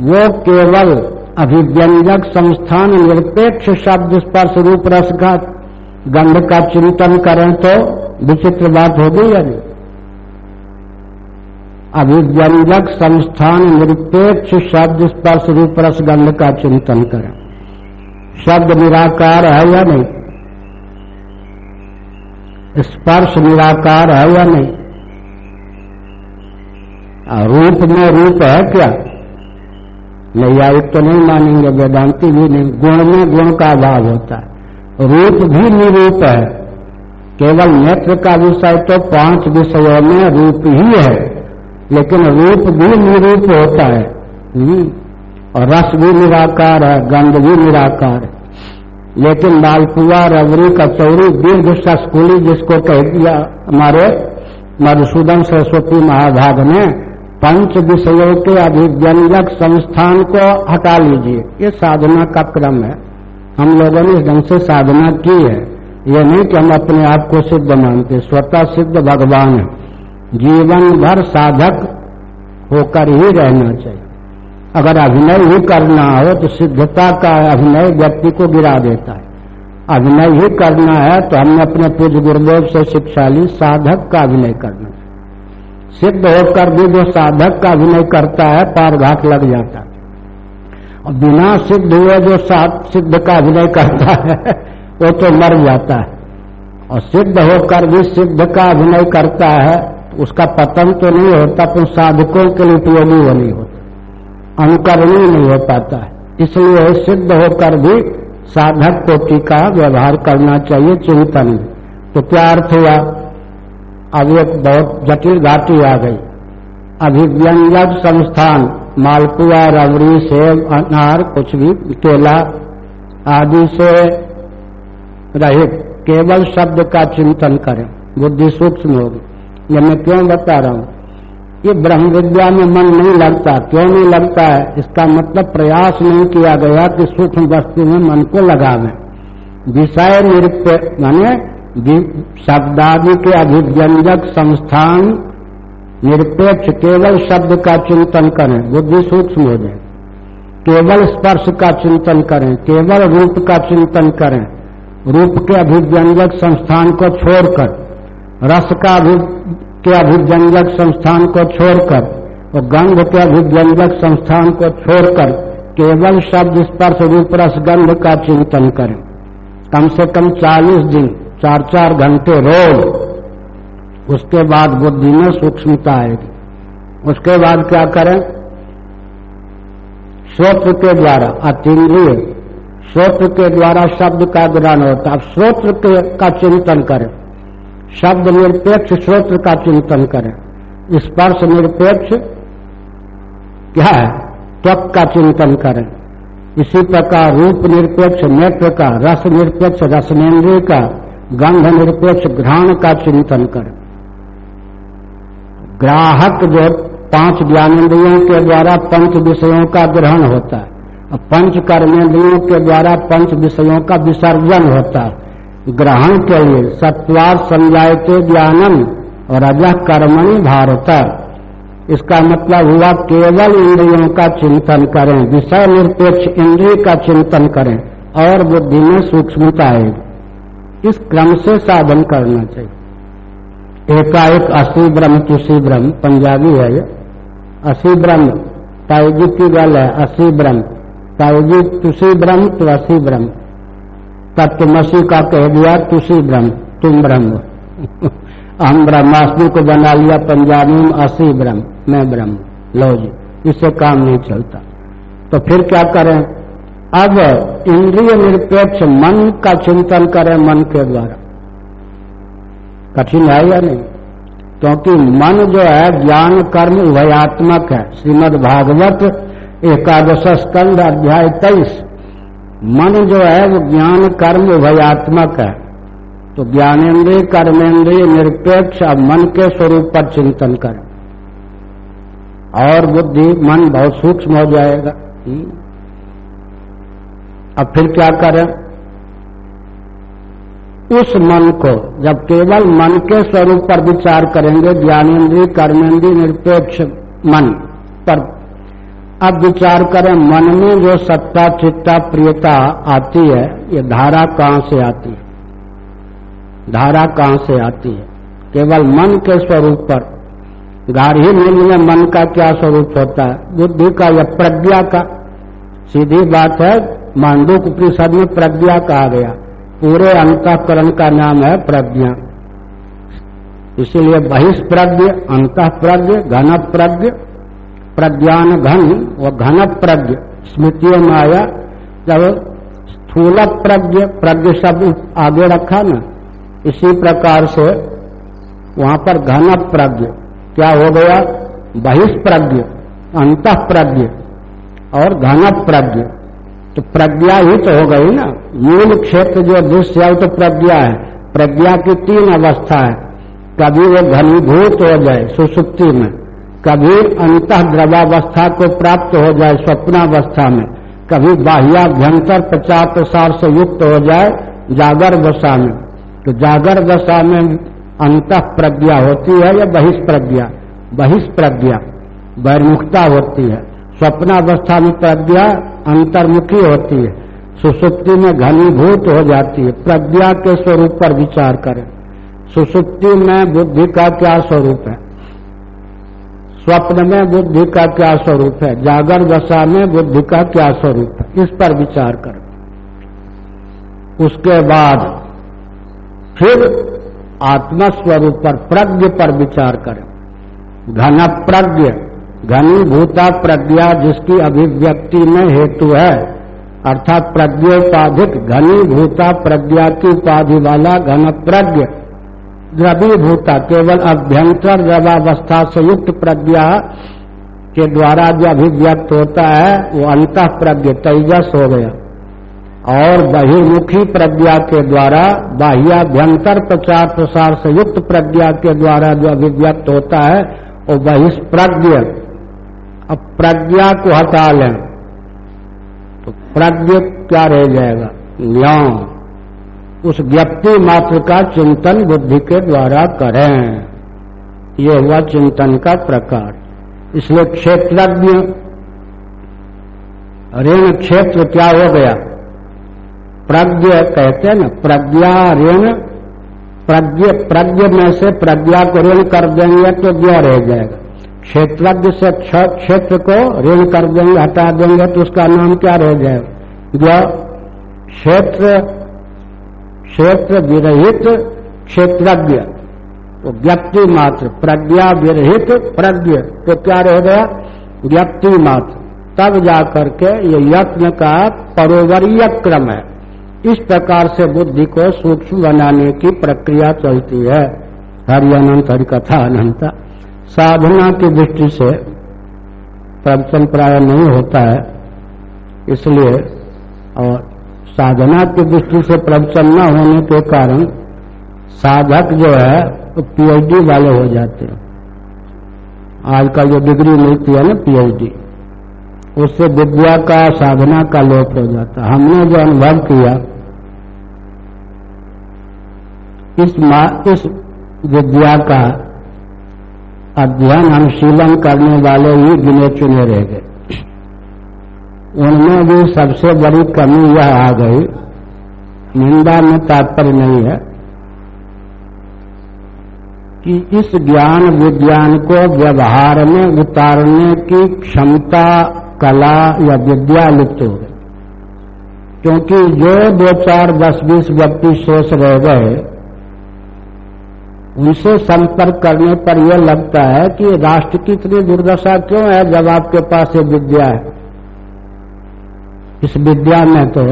वो केवल अभिव्यंजक संस्थान, निरपेक्ष शब्द स्पर्श रूप रस का गंध का चिंतन करें तो विचित्र बात होगी या नहीं? अभिव्यंजक संस्थान निरपेक्ष शब्द स्पर्श रूप रसगंध का चिंतन करें। शब्द निराकार है या नहीं? स्पर्श निराकार है या नहीं? रूप में रूप है क्या? नैयायिक तो नहीं मानेंगे, वेदांति भी नहीं। गुण में गुण का अभाव होता है। रूप भी निरूप है। केवल नेत्र का विषय तो पाँच विषयों में रूप ही है। लेकिन रूप भी निरूप होता है। हम्म। और रस भी निराकार है, गंध भी निराकार है। लेकिन मालपुआ रबरी, कचौरी, दीर्घ सस्कुली जिसको कह दिया हमारे मधुसूदन सरस्वती महाभाग ने, पंच विषयों के अभिव्यंजक संस्थान को हटा लीजिए। ये साधना का क्रम है। हम लोगों ने इस ढंग से साधना की है। ये नहीं कि हम अपने आप को सिद्ध मानते, स्वतः सिद्ध भगवान है। जीवन भर साधक होकर ही रहना चाहिए। अगर अभिनय ही करना हो तो सिद्धता का अभिनय व्यक्ति को गिरा देता है। अभिनय ही करना है तो हमने अपने पूज्य गुरुदेव से शिक्षा ली, साधक का अभिनय करना सिद्ध होकर भी जो साधक का अभिनय करता है, पार घाट लग जाता है। और बिना सिद्ध हुए जो सिद्ध का अभिनय करता है, वो तो मर जाता है। और सिद्ध होकर भी सिद्ध का अभिनय करता है उसका पतन तो नहीं होता, पर साधकों के लिए उपयोगी वो नहीं होता। अनुकरणीय नहीं हो पाता है। इसलिए सिद्ध होकर भी साधक का व्यवहार करना चाहिए, चिंतन। में तो क्या अर्थ हुआ? अब एक बहुत जटिल घाटी आ गई। अभिव्यंजक संस्थान, मालपुआ, रबड़ी, सेब, अनार, कुछ भी, केला आदि से रहित, केवल शब्द का चिंतन करें। बुद्धि सूक्ष्म होगी। ये मैं क्यों बता रहा हूँ? ये ब्रह्म विद्या में मन नहीं लगता। क्यों नहीं लगता है? इसका मतलब प्रयास नहीं किया गया कि सूक्ष्म वस्तु में मन को लगावे। विषय निरपेक्ष माने शब्दादि के अभिव्यंजक संस्थान निरपेक्ष केवल शब्द का चिंतन करें, बुद्धि सूक्ष्म हो जाए। केवल स्पर्श का चिंतन करें, केवल रूप का चिंतन करें। रूप के अभिव्यंजक संस्थान को छोड़कर। रस का भी के अभिव्यंजक संस्थान को छोड़कर और गंध के अभिव्यंजक संस्थान को छोड़कर केवल शब्द स्पर्श रूप रस गंध का चिंतन करें। कम से कम 40 दिन, चार चार घंटे रोज। उसके बाद बुद्धि में सूक्ष्मता आएगी। उसके बाद क्या करें? श्रोत्र के द्वारा अतिद्रिय श्रोत्र के द्वारा शब्द का ग्रहण होता है। अब श्रोत्र का चिंतन करें। शब्द निरपेक्ष श्रोत्र का चिंतन करें। स्पर्श निरपेक्ष क्या है? त्वक का चिंतन करें। इसी प्रकार रूप निरपेक्ष, नेत्र का, रस निरपेक्ष, रसनेन्द्रिय का, गंध निरपेक्ष, घ्राण का चिंतन करें। ग्राहक जो पाँच ज्ञानेन्द्रियों के द्वारा पंच विषयों का ग्रहण होता है पंच कर्मेंद्रियों के द्वारा पंच विषयों का विसर्जन होता है। ग्रहण के लिए सत्वार समझाते ज्ञानम और अजह कर्मणि भारत। इसका मतलब हुआ केवल इंद्रियों का चिंतन करें, विषय निरपेक्ष इंद्रिय का चिंतन करें और बुद्धि में सूक्ष्मता आएगी इस क्रम से साधन करना चाहिए। एकाएक असी ब्रह्म तुसी ब्रह्म पंजाबी है ये। असी ब्रह्म ताइजी की गल है असी ब्रह्म ताइजी तुसी ब्रह्म तो असी ब्रह्म तत्वमसी का कह दिया, तुसी ब्रह्म, तुम ब्रह्म। हम ब्रह्मास्मि को बना लिया, पंजाबी में, असी ब्रह्म, मैं ब्रह्म, लो जी। इससे काम नहीं चलता। तो फिर क्या करें? अब इंद्रिय निरपेक्ष मन का चिंतन करें मन के द्वारा। कठिन है या नहीं? क्योंकि मन जो है, ज्ञान, कर्म उभयात्मक है। श्रीमद भागवत एकादश स्कंद अध्याय तेईस। मन जो है, वो ज्ञान कर्म उभयात्मक है। तो ज्ञानेन्द्रिय कर्मेंद्रिय निरपेक्ष अब मन के स्वरूप पर चिंतन करें। और बुद्धि, मन बहुत सूक्ष्म हो जाएगा। हम्म। अब फिर क्या करें? उस मन को, जब केवल मन के स्वरूप पर विचार करेंगे, ज्ञानेन्द्रिय कर्मेंद्रिय निरपेक्ष मन पर अब विचार करें, मन में जो सत्ता, चित्ता, प्रियता आती है, ये धारा कहाँ से आती है? धारा कहाँ से आती है? केवल मन के स्वरूप पर। गाढ़ी नींद में मन का क्या स्वरूप होता है? बुद्धि का या प्रज्ञा का? सीधी बात है, मांडूक उपनिषद में प्रज्ञा कहा गया। पूरे अंतकरण का नाम है प्रज्ञा। इसीलिए बहिष्प्रज्ञ अंत प्रज्ञ घन प्रज्ञ प्रज्ञान घन व घन प्रज्ञ स्मृतियों में आया जब स्थूल प्रज्ञ प्रज्ञ शब्द आगे रखा ना, इसी प्रकार से वहाँ पर घन प्रज्ञ क्या हो गया? बहिष्प्रज्ञ अंत प्रज्ञ और घन प्रज्ञ तो प्रज्ञा ही तो हो गई ना। मूल क्षेत्र जो दृश्य है तो प्रज्ञा है। प्रज्ञा की तीन अवस्था है। कभी वो घनीभूत हो जाए, सुसुप्ति में। कभी अंत द्रवावस्था को प्राप्त हो जाए स्वप्नावस्था में, कभी बाह्याभ्यंतर प्रचार प्रसार से युक्त हो जाए जागर दशा में। तो जागर दशा में अंत प्रज्ञा होती है या बहिष्प्रज्ञा? बहिष्प्रज्ञा, बहिर्मुखता होती है। स्वप्नावस्था में प्रज्ञा अंतर्मुखी होती है। सुसुप्ति में घनीभूत हो जाती है। प्रज्ञा के स्वरूप पर विचार करें। सुसुप्ति में बुद्धि का क्या स्वरूप है? स्वप्न में बुद्धि का क्या स्वरूप है? जागर दशा में बुद्धि का क्या स्वरूप है? इस पर विचार कर। उसके बाद फिर आत्मा स्वरूप पर, प्रज्ञ पर विचार करें। घन प्रज्ञ, घनीभूता प्रज्ञा जिसकी अभिव्यक्ति में हेतु है, अर्थात प्रज्ञोपाधिक, घनीभूता प्रज्ञा की उपाधि वाला घन प्रज्ञ। द्रवीभूता केवल अभ्यंतर द्रवावस्था से युक्त प्रज्ञा के द्वारा जो अभिव्यक्त होता है, वो अंत प्रज्ञ तेजस हो गया। और बहिर्मुखी प्रज्ञा के द्वारा, बाह्याभ्यंतर प्रचार प्रसार से युक्त प्रज्ञा के द्वारा जो अभिव्यक्त होता है, वो बहिष्प्रज्ञ। अब प्रज्ञा को हटा लें तो प्रज्ञ क्या रह जाएगा? ज्ञान। उस व्यक्ति मात्र का चिंतन बुद्धि के द्वारा करें। ये हुआ चिंतन का प्रकार। इसलिए क्षेत्रज्ञ, ऋण क्षेत्र क्या हो गया? प्रज्ञ कहते हैं ना, प्रज्ञा ऋण, प्रज्ञ प्रज्ञ में से प्रज्ञा को ऋण कर देंगे तो ज्ञ रह जाएगा। क्षेत्रज्ञ से क्षेत्र को ऋण कर देंगे, हटा देंगे तो उसका नाम क्या रह जाएगा? क्षेत्र क्षेत्र विरहित, क्षेत्रज्ञ। तो व्यक्ति मात्र, प्रज्ञा विरहित, प्रज्ञ। तो क्या रह गया? व्यक्ति मात्र। तब जाकर के ये यत्न का परोवरीय क्रम है। इस प्रकार से बुद्धि को सूक्ष्म बनाने की प्रक्रिया चलती है। हरि अनंत, हरि कथा अनंत। साधना की दृष्टि से प्रवचन प्राय नहीं होता है। इसलिए और साधना की दृष्टि से प्रवचन न होने के कारण साधक जो है वो तो पीएचडी वाले हो जाते हैं। आजकल जो डिग्री मिलती है ना पीएचडी उससे विद्या का साधना का लोप हो जाता हमने जो अनुभव किया इस मा, इस विद्या का अध्ययन अनुशीलन करने वाले ही गिने चुने रह गए। उनमें भी सबसे बड़ी कमी यह आ गई, निंदा में तात्पर्य नहीं है, कि इस ज्ञान विज्ञान को व्यवहार में उतारने की क्षमता, कला या विद्या लुप्त हो गई। क्योंकि जो दो चार दस बीस व्यक्ति शेष रह गए, उनसे संपर्क करने पर यह लगता है कि राष्ट्र की इतनी दुर्दशा क्यों है जब आपके पास ये विद्या है? इस विद्या में तो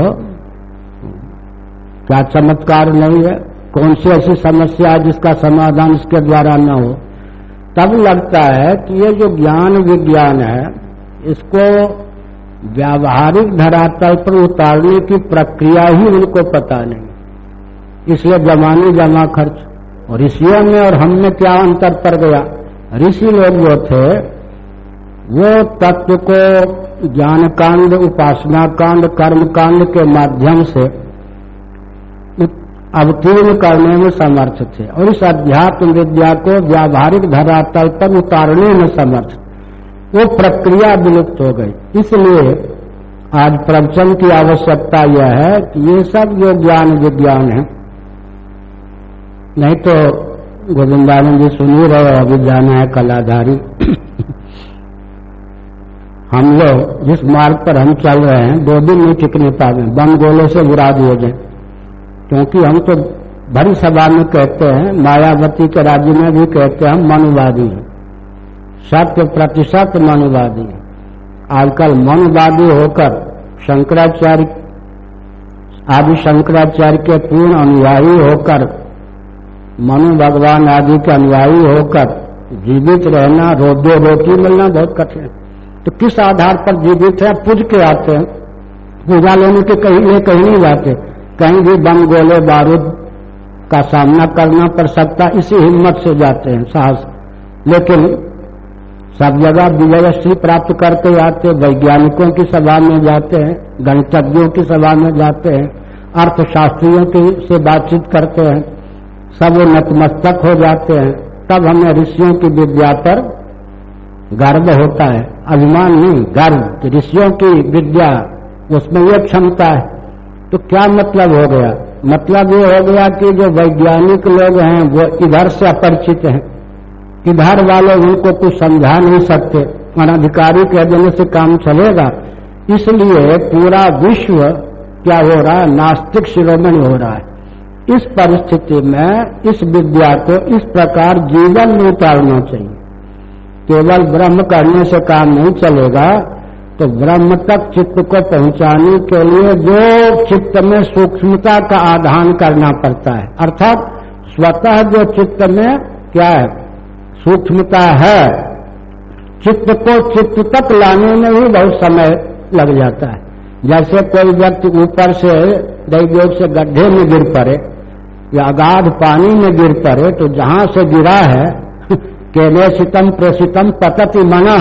क्या चमत्कार नहीं है? कौन सी ऐसी समस्या है जिसका समाधान इसके द्वारा न हो? तब लगता है कि ये जो ज्ञान विज्ञान है, इसको व्यावहारिक धरातल पर उतारने की प्रक्रिया ही उनको पता नहीं। इसलिए जमानी जमा खर्च। और ऋषियों में और हम में क्या अंतर पड़ गया? ऋषि लोग जो थे वो तत्व को ज्ञान कांड उपासना कांड कर्म कांड के माध्यम से अवतीर्ण करने में समर्थ थे। और इस अध्यात्म विद्या को व्यावहारिक धरातल पर उतारने में समर्थ वो प्रक्रिया विलुप्त हो गई। इसलिए आज प्रवचन की आवश्यकता यह है कि ये सब जो ज्ञान विज्ञान है, नहीं तो गोविंदानंद जी सुन ही रहे अभी जाना है कलाधारी। हम लोग जिस मार्ग पर हम चल रहे हैं, दो दिन नहीं टिकने पाए बम गोले से गिरा दिए गए क्योंकि हम तो भरी सभा में कहते हैं, मायावती के राज्य में भी कहते हैं, हम मनुवादी हैं। सत्य प्रतिशत मनुवादी आजकल मनुवादी होकर शंकराचार्य, आदि शंकराचार्य के पूर्ण अनुयायी होकर, मनु भगवान आदि के अनुयायी होकर जीवित रहना, रोटी मिलना बहुत कठिन तो किस आधार पर जीवित है पूज के आते हैं। पूजा लेने के कहीं ले कहीं नहीं जाते। कहीं भी बम गोले, बारूद का सामना करना पड़ सकता, इसी हिम्मत से जाते हैं, साहस। लेकिन सब जगह विजयश्री प्राप्त करते आते, वैज्ञानिकों की सभा में जाते हैं, गणितज्ञों की सभा में जाते हैं, अर्थशास्त्रियों की से बातचीत करते हैं, सब वो नतमस्तक हो जाते हैं। तब हमें ऋषियों की विद्या पर गर्व होता है, अभिमान नहीं, गर्व ऋषियों की विद्या, उसमें यह क्षमता है। तो क्या मतलब हो गया? मतलब ये हो गया कि जो वैज्ञानिक लोग हैं, वो इधर से अपरिचित हैं। इधर वाले उनको कुछ समझा नहीं सकते अनधिकारी कह देने से काम चलेगा। इसलिए पूरा विश्व क्या हो रहा है? नास्तिक शिरोमणि हो रहा है। इस परिस्थिति में, इस विद्या को इस प्रकार जीवन में उतारना चाहिए। केवल ब्रह्म करने से काम नहीं चलेगा तो ब्रह्म तक चित्त को पहुँचाने के लिए जो चित्त में सूक्ष्मता का आधान करना पड़ता है। अर्थात स्वतः जो चित्त में क्या है? सूक्ष्मता है, चित्त को चित्त तक लाने में ही बहुत समय लग जाता है। जैसे कोई व्यक्ति ऊपर से दैयोग से गड्ढे में गिर पड़े या अगाध पानी में गिर पड़े तो जहाँ से गिरा है केले सितम प्रसितम पतति मना,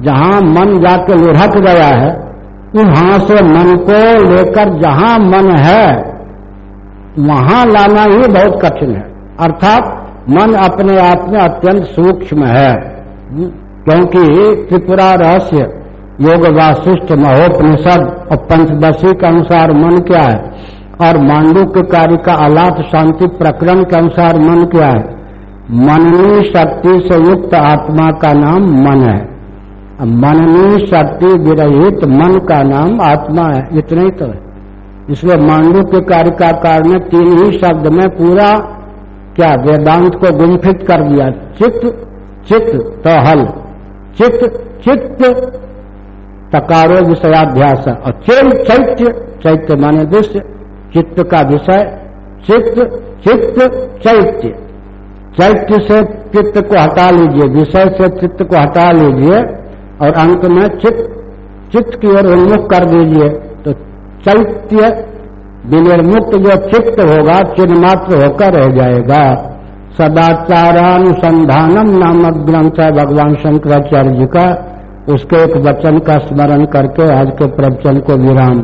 जहाँ मन जाके लुढ़क गया है वहाँ से मन को लेकर जहाँ मन है, वहाँ लाना ही बहुत कठिन है। अर्थात मन अपने आप में अत्यंत सूक्ष्म है, क्योंकि त्रिपुरा रहस्य योग वाशिष्ठ महोपनिषद और पंचदशी के अनुसार मन क्या है, और मांडू के कार्य का अलाथ शांति प्रकरण के अनुसार मन क्या है। मननी शक्ति से युक्त आत्मा का नाम मन है। मननी शक्ति विरहित मन का नाम आत्मा है। इतना ही तो है। इसलिए मांडू के कार्य का कारण तीन ही शब्द में पूरा क्या वेदांत को गुंफित कर दिया। चित्त चित्त तो हल चित्त चित्त, तकारो विषयाध्यास और चैल चैत्य चैत्य माने दृश्य। चित्त का विषय, चित्त चित्त, चैत्य। चैत्य से चित्त को हटा लीजिए, विषय से चित्त को हटा लीजिए, और अंत में चित्त चित्त की ओर उन्मुख कर दीजिए। तो चैत्य विनिर्मुक्त जो चित्त होगा, चिन्ह मात्र होकर रह जाएगा। सदाचारानुसंधानम नामक ग्रंथ है भगवान शंकराचार्य जी का। उसके एक वचन का स्मरण करके आज के प्रवचन को विराम।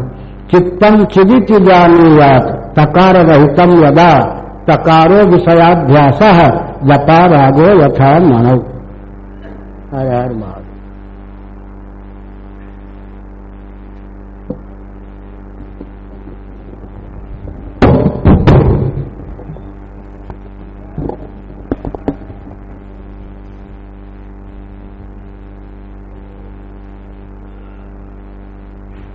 चित्तम चिदित जानुयात, तकार रहितम यदा। तकारो विषयाध्यास यथा रागो यथा मानव हर हर महादेव।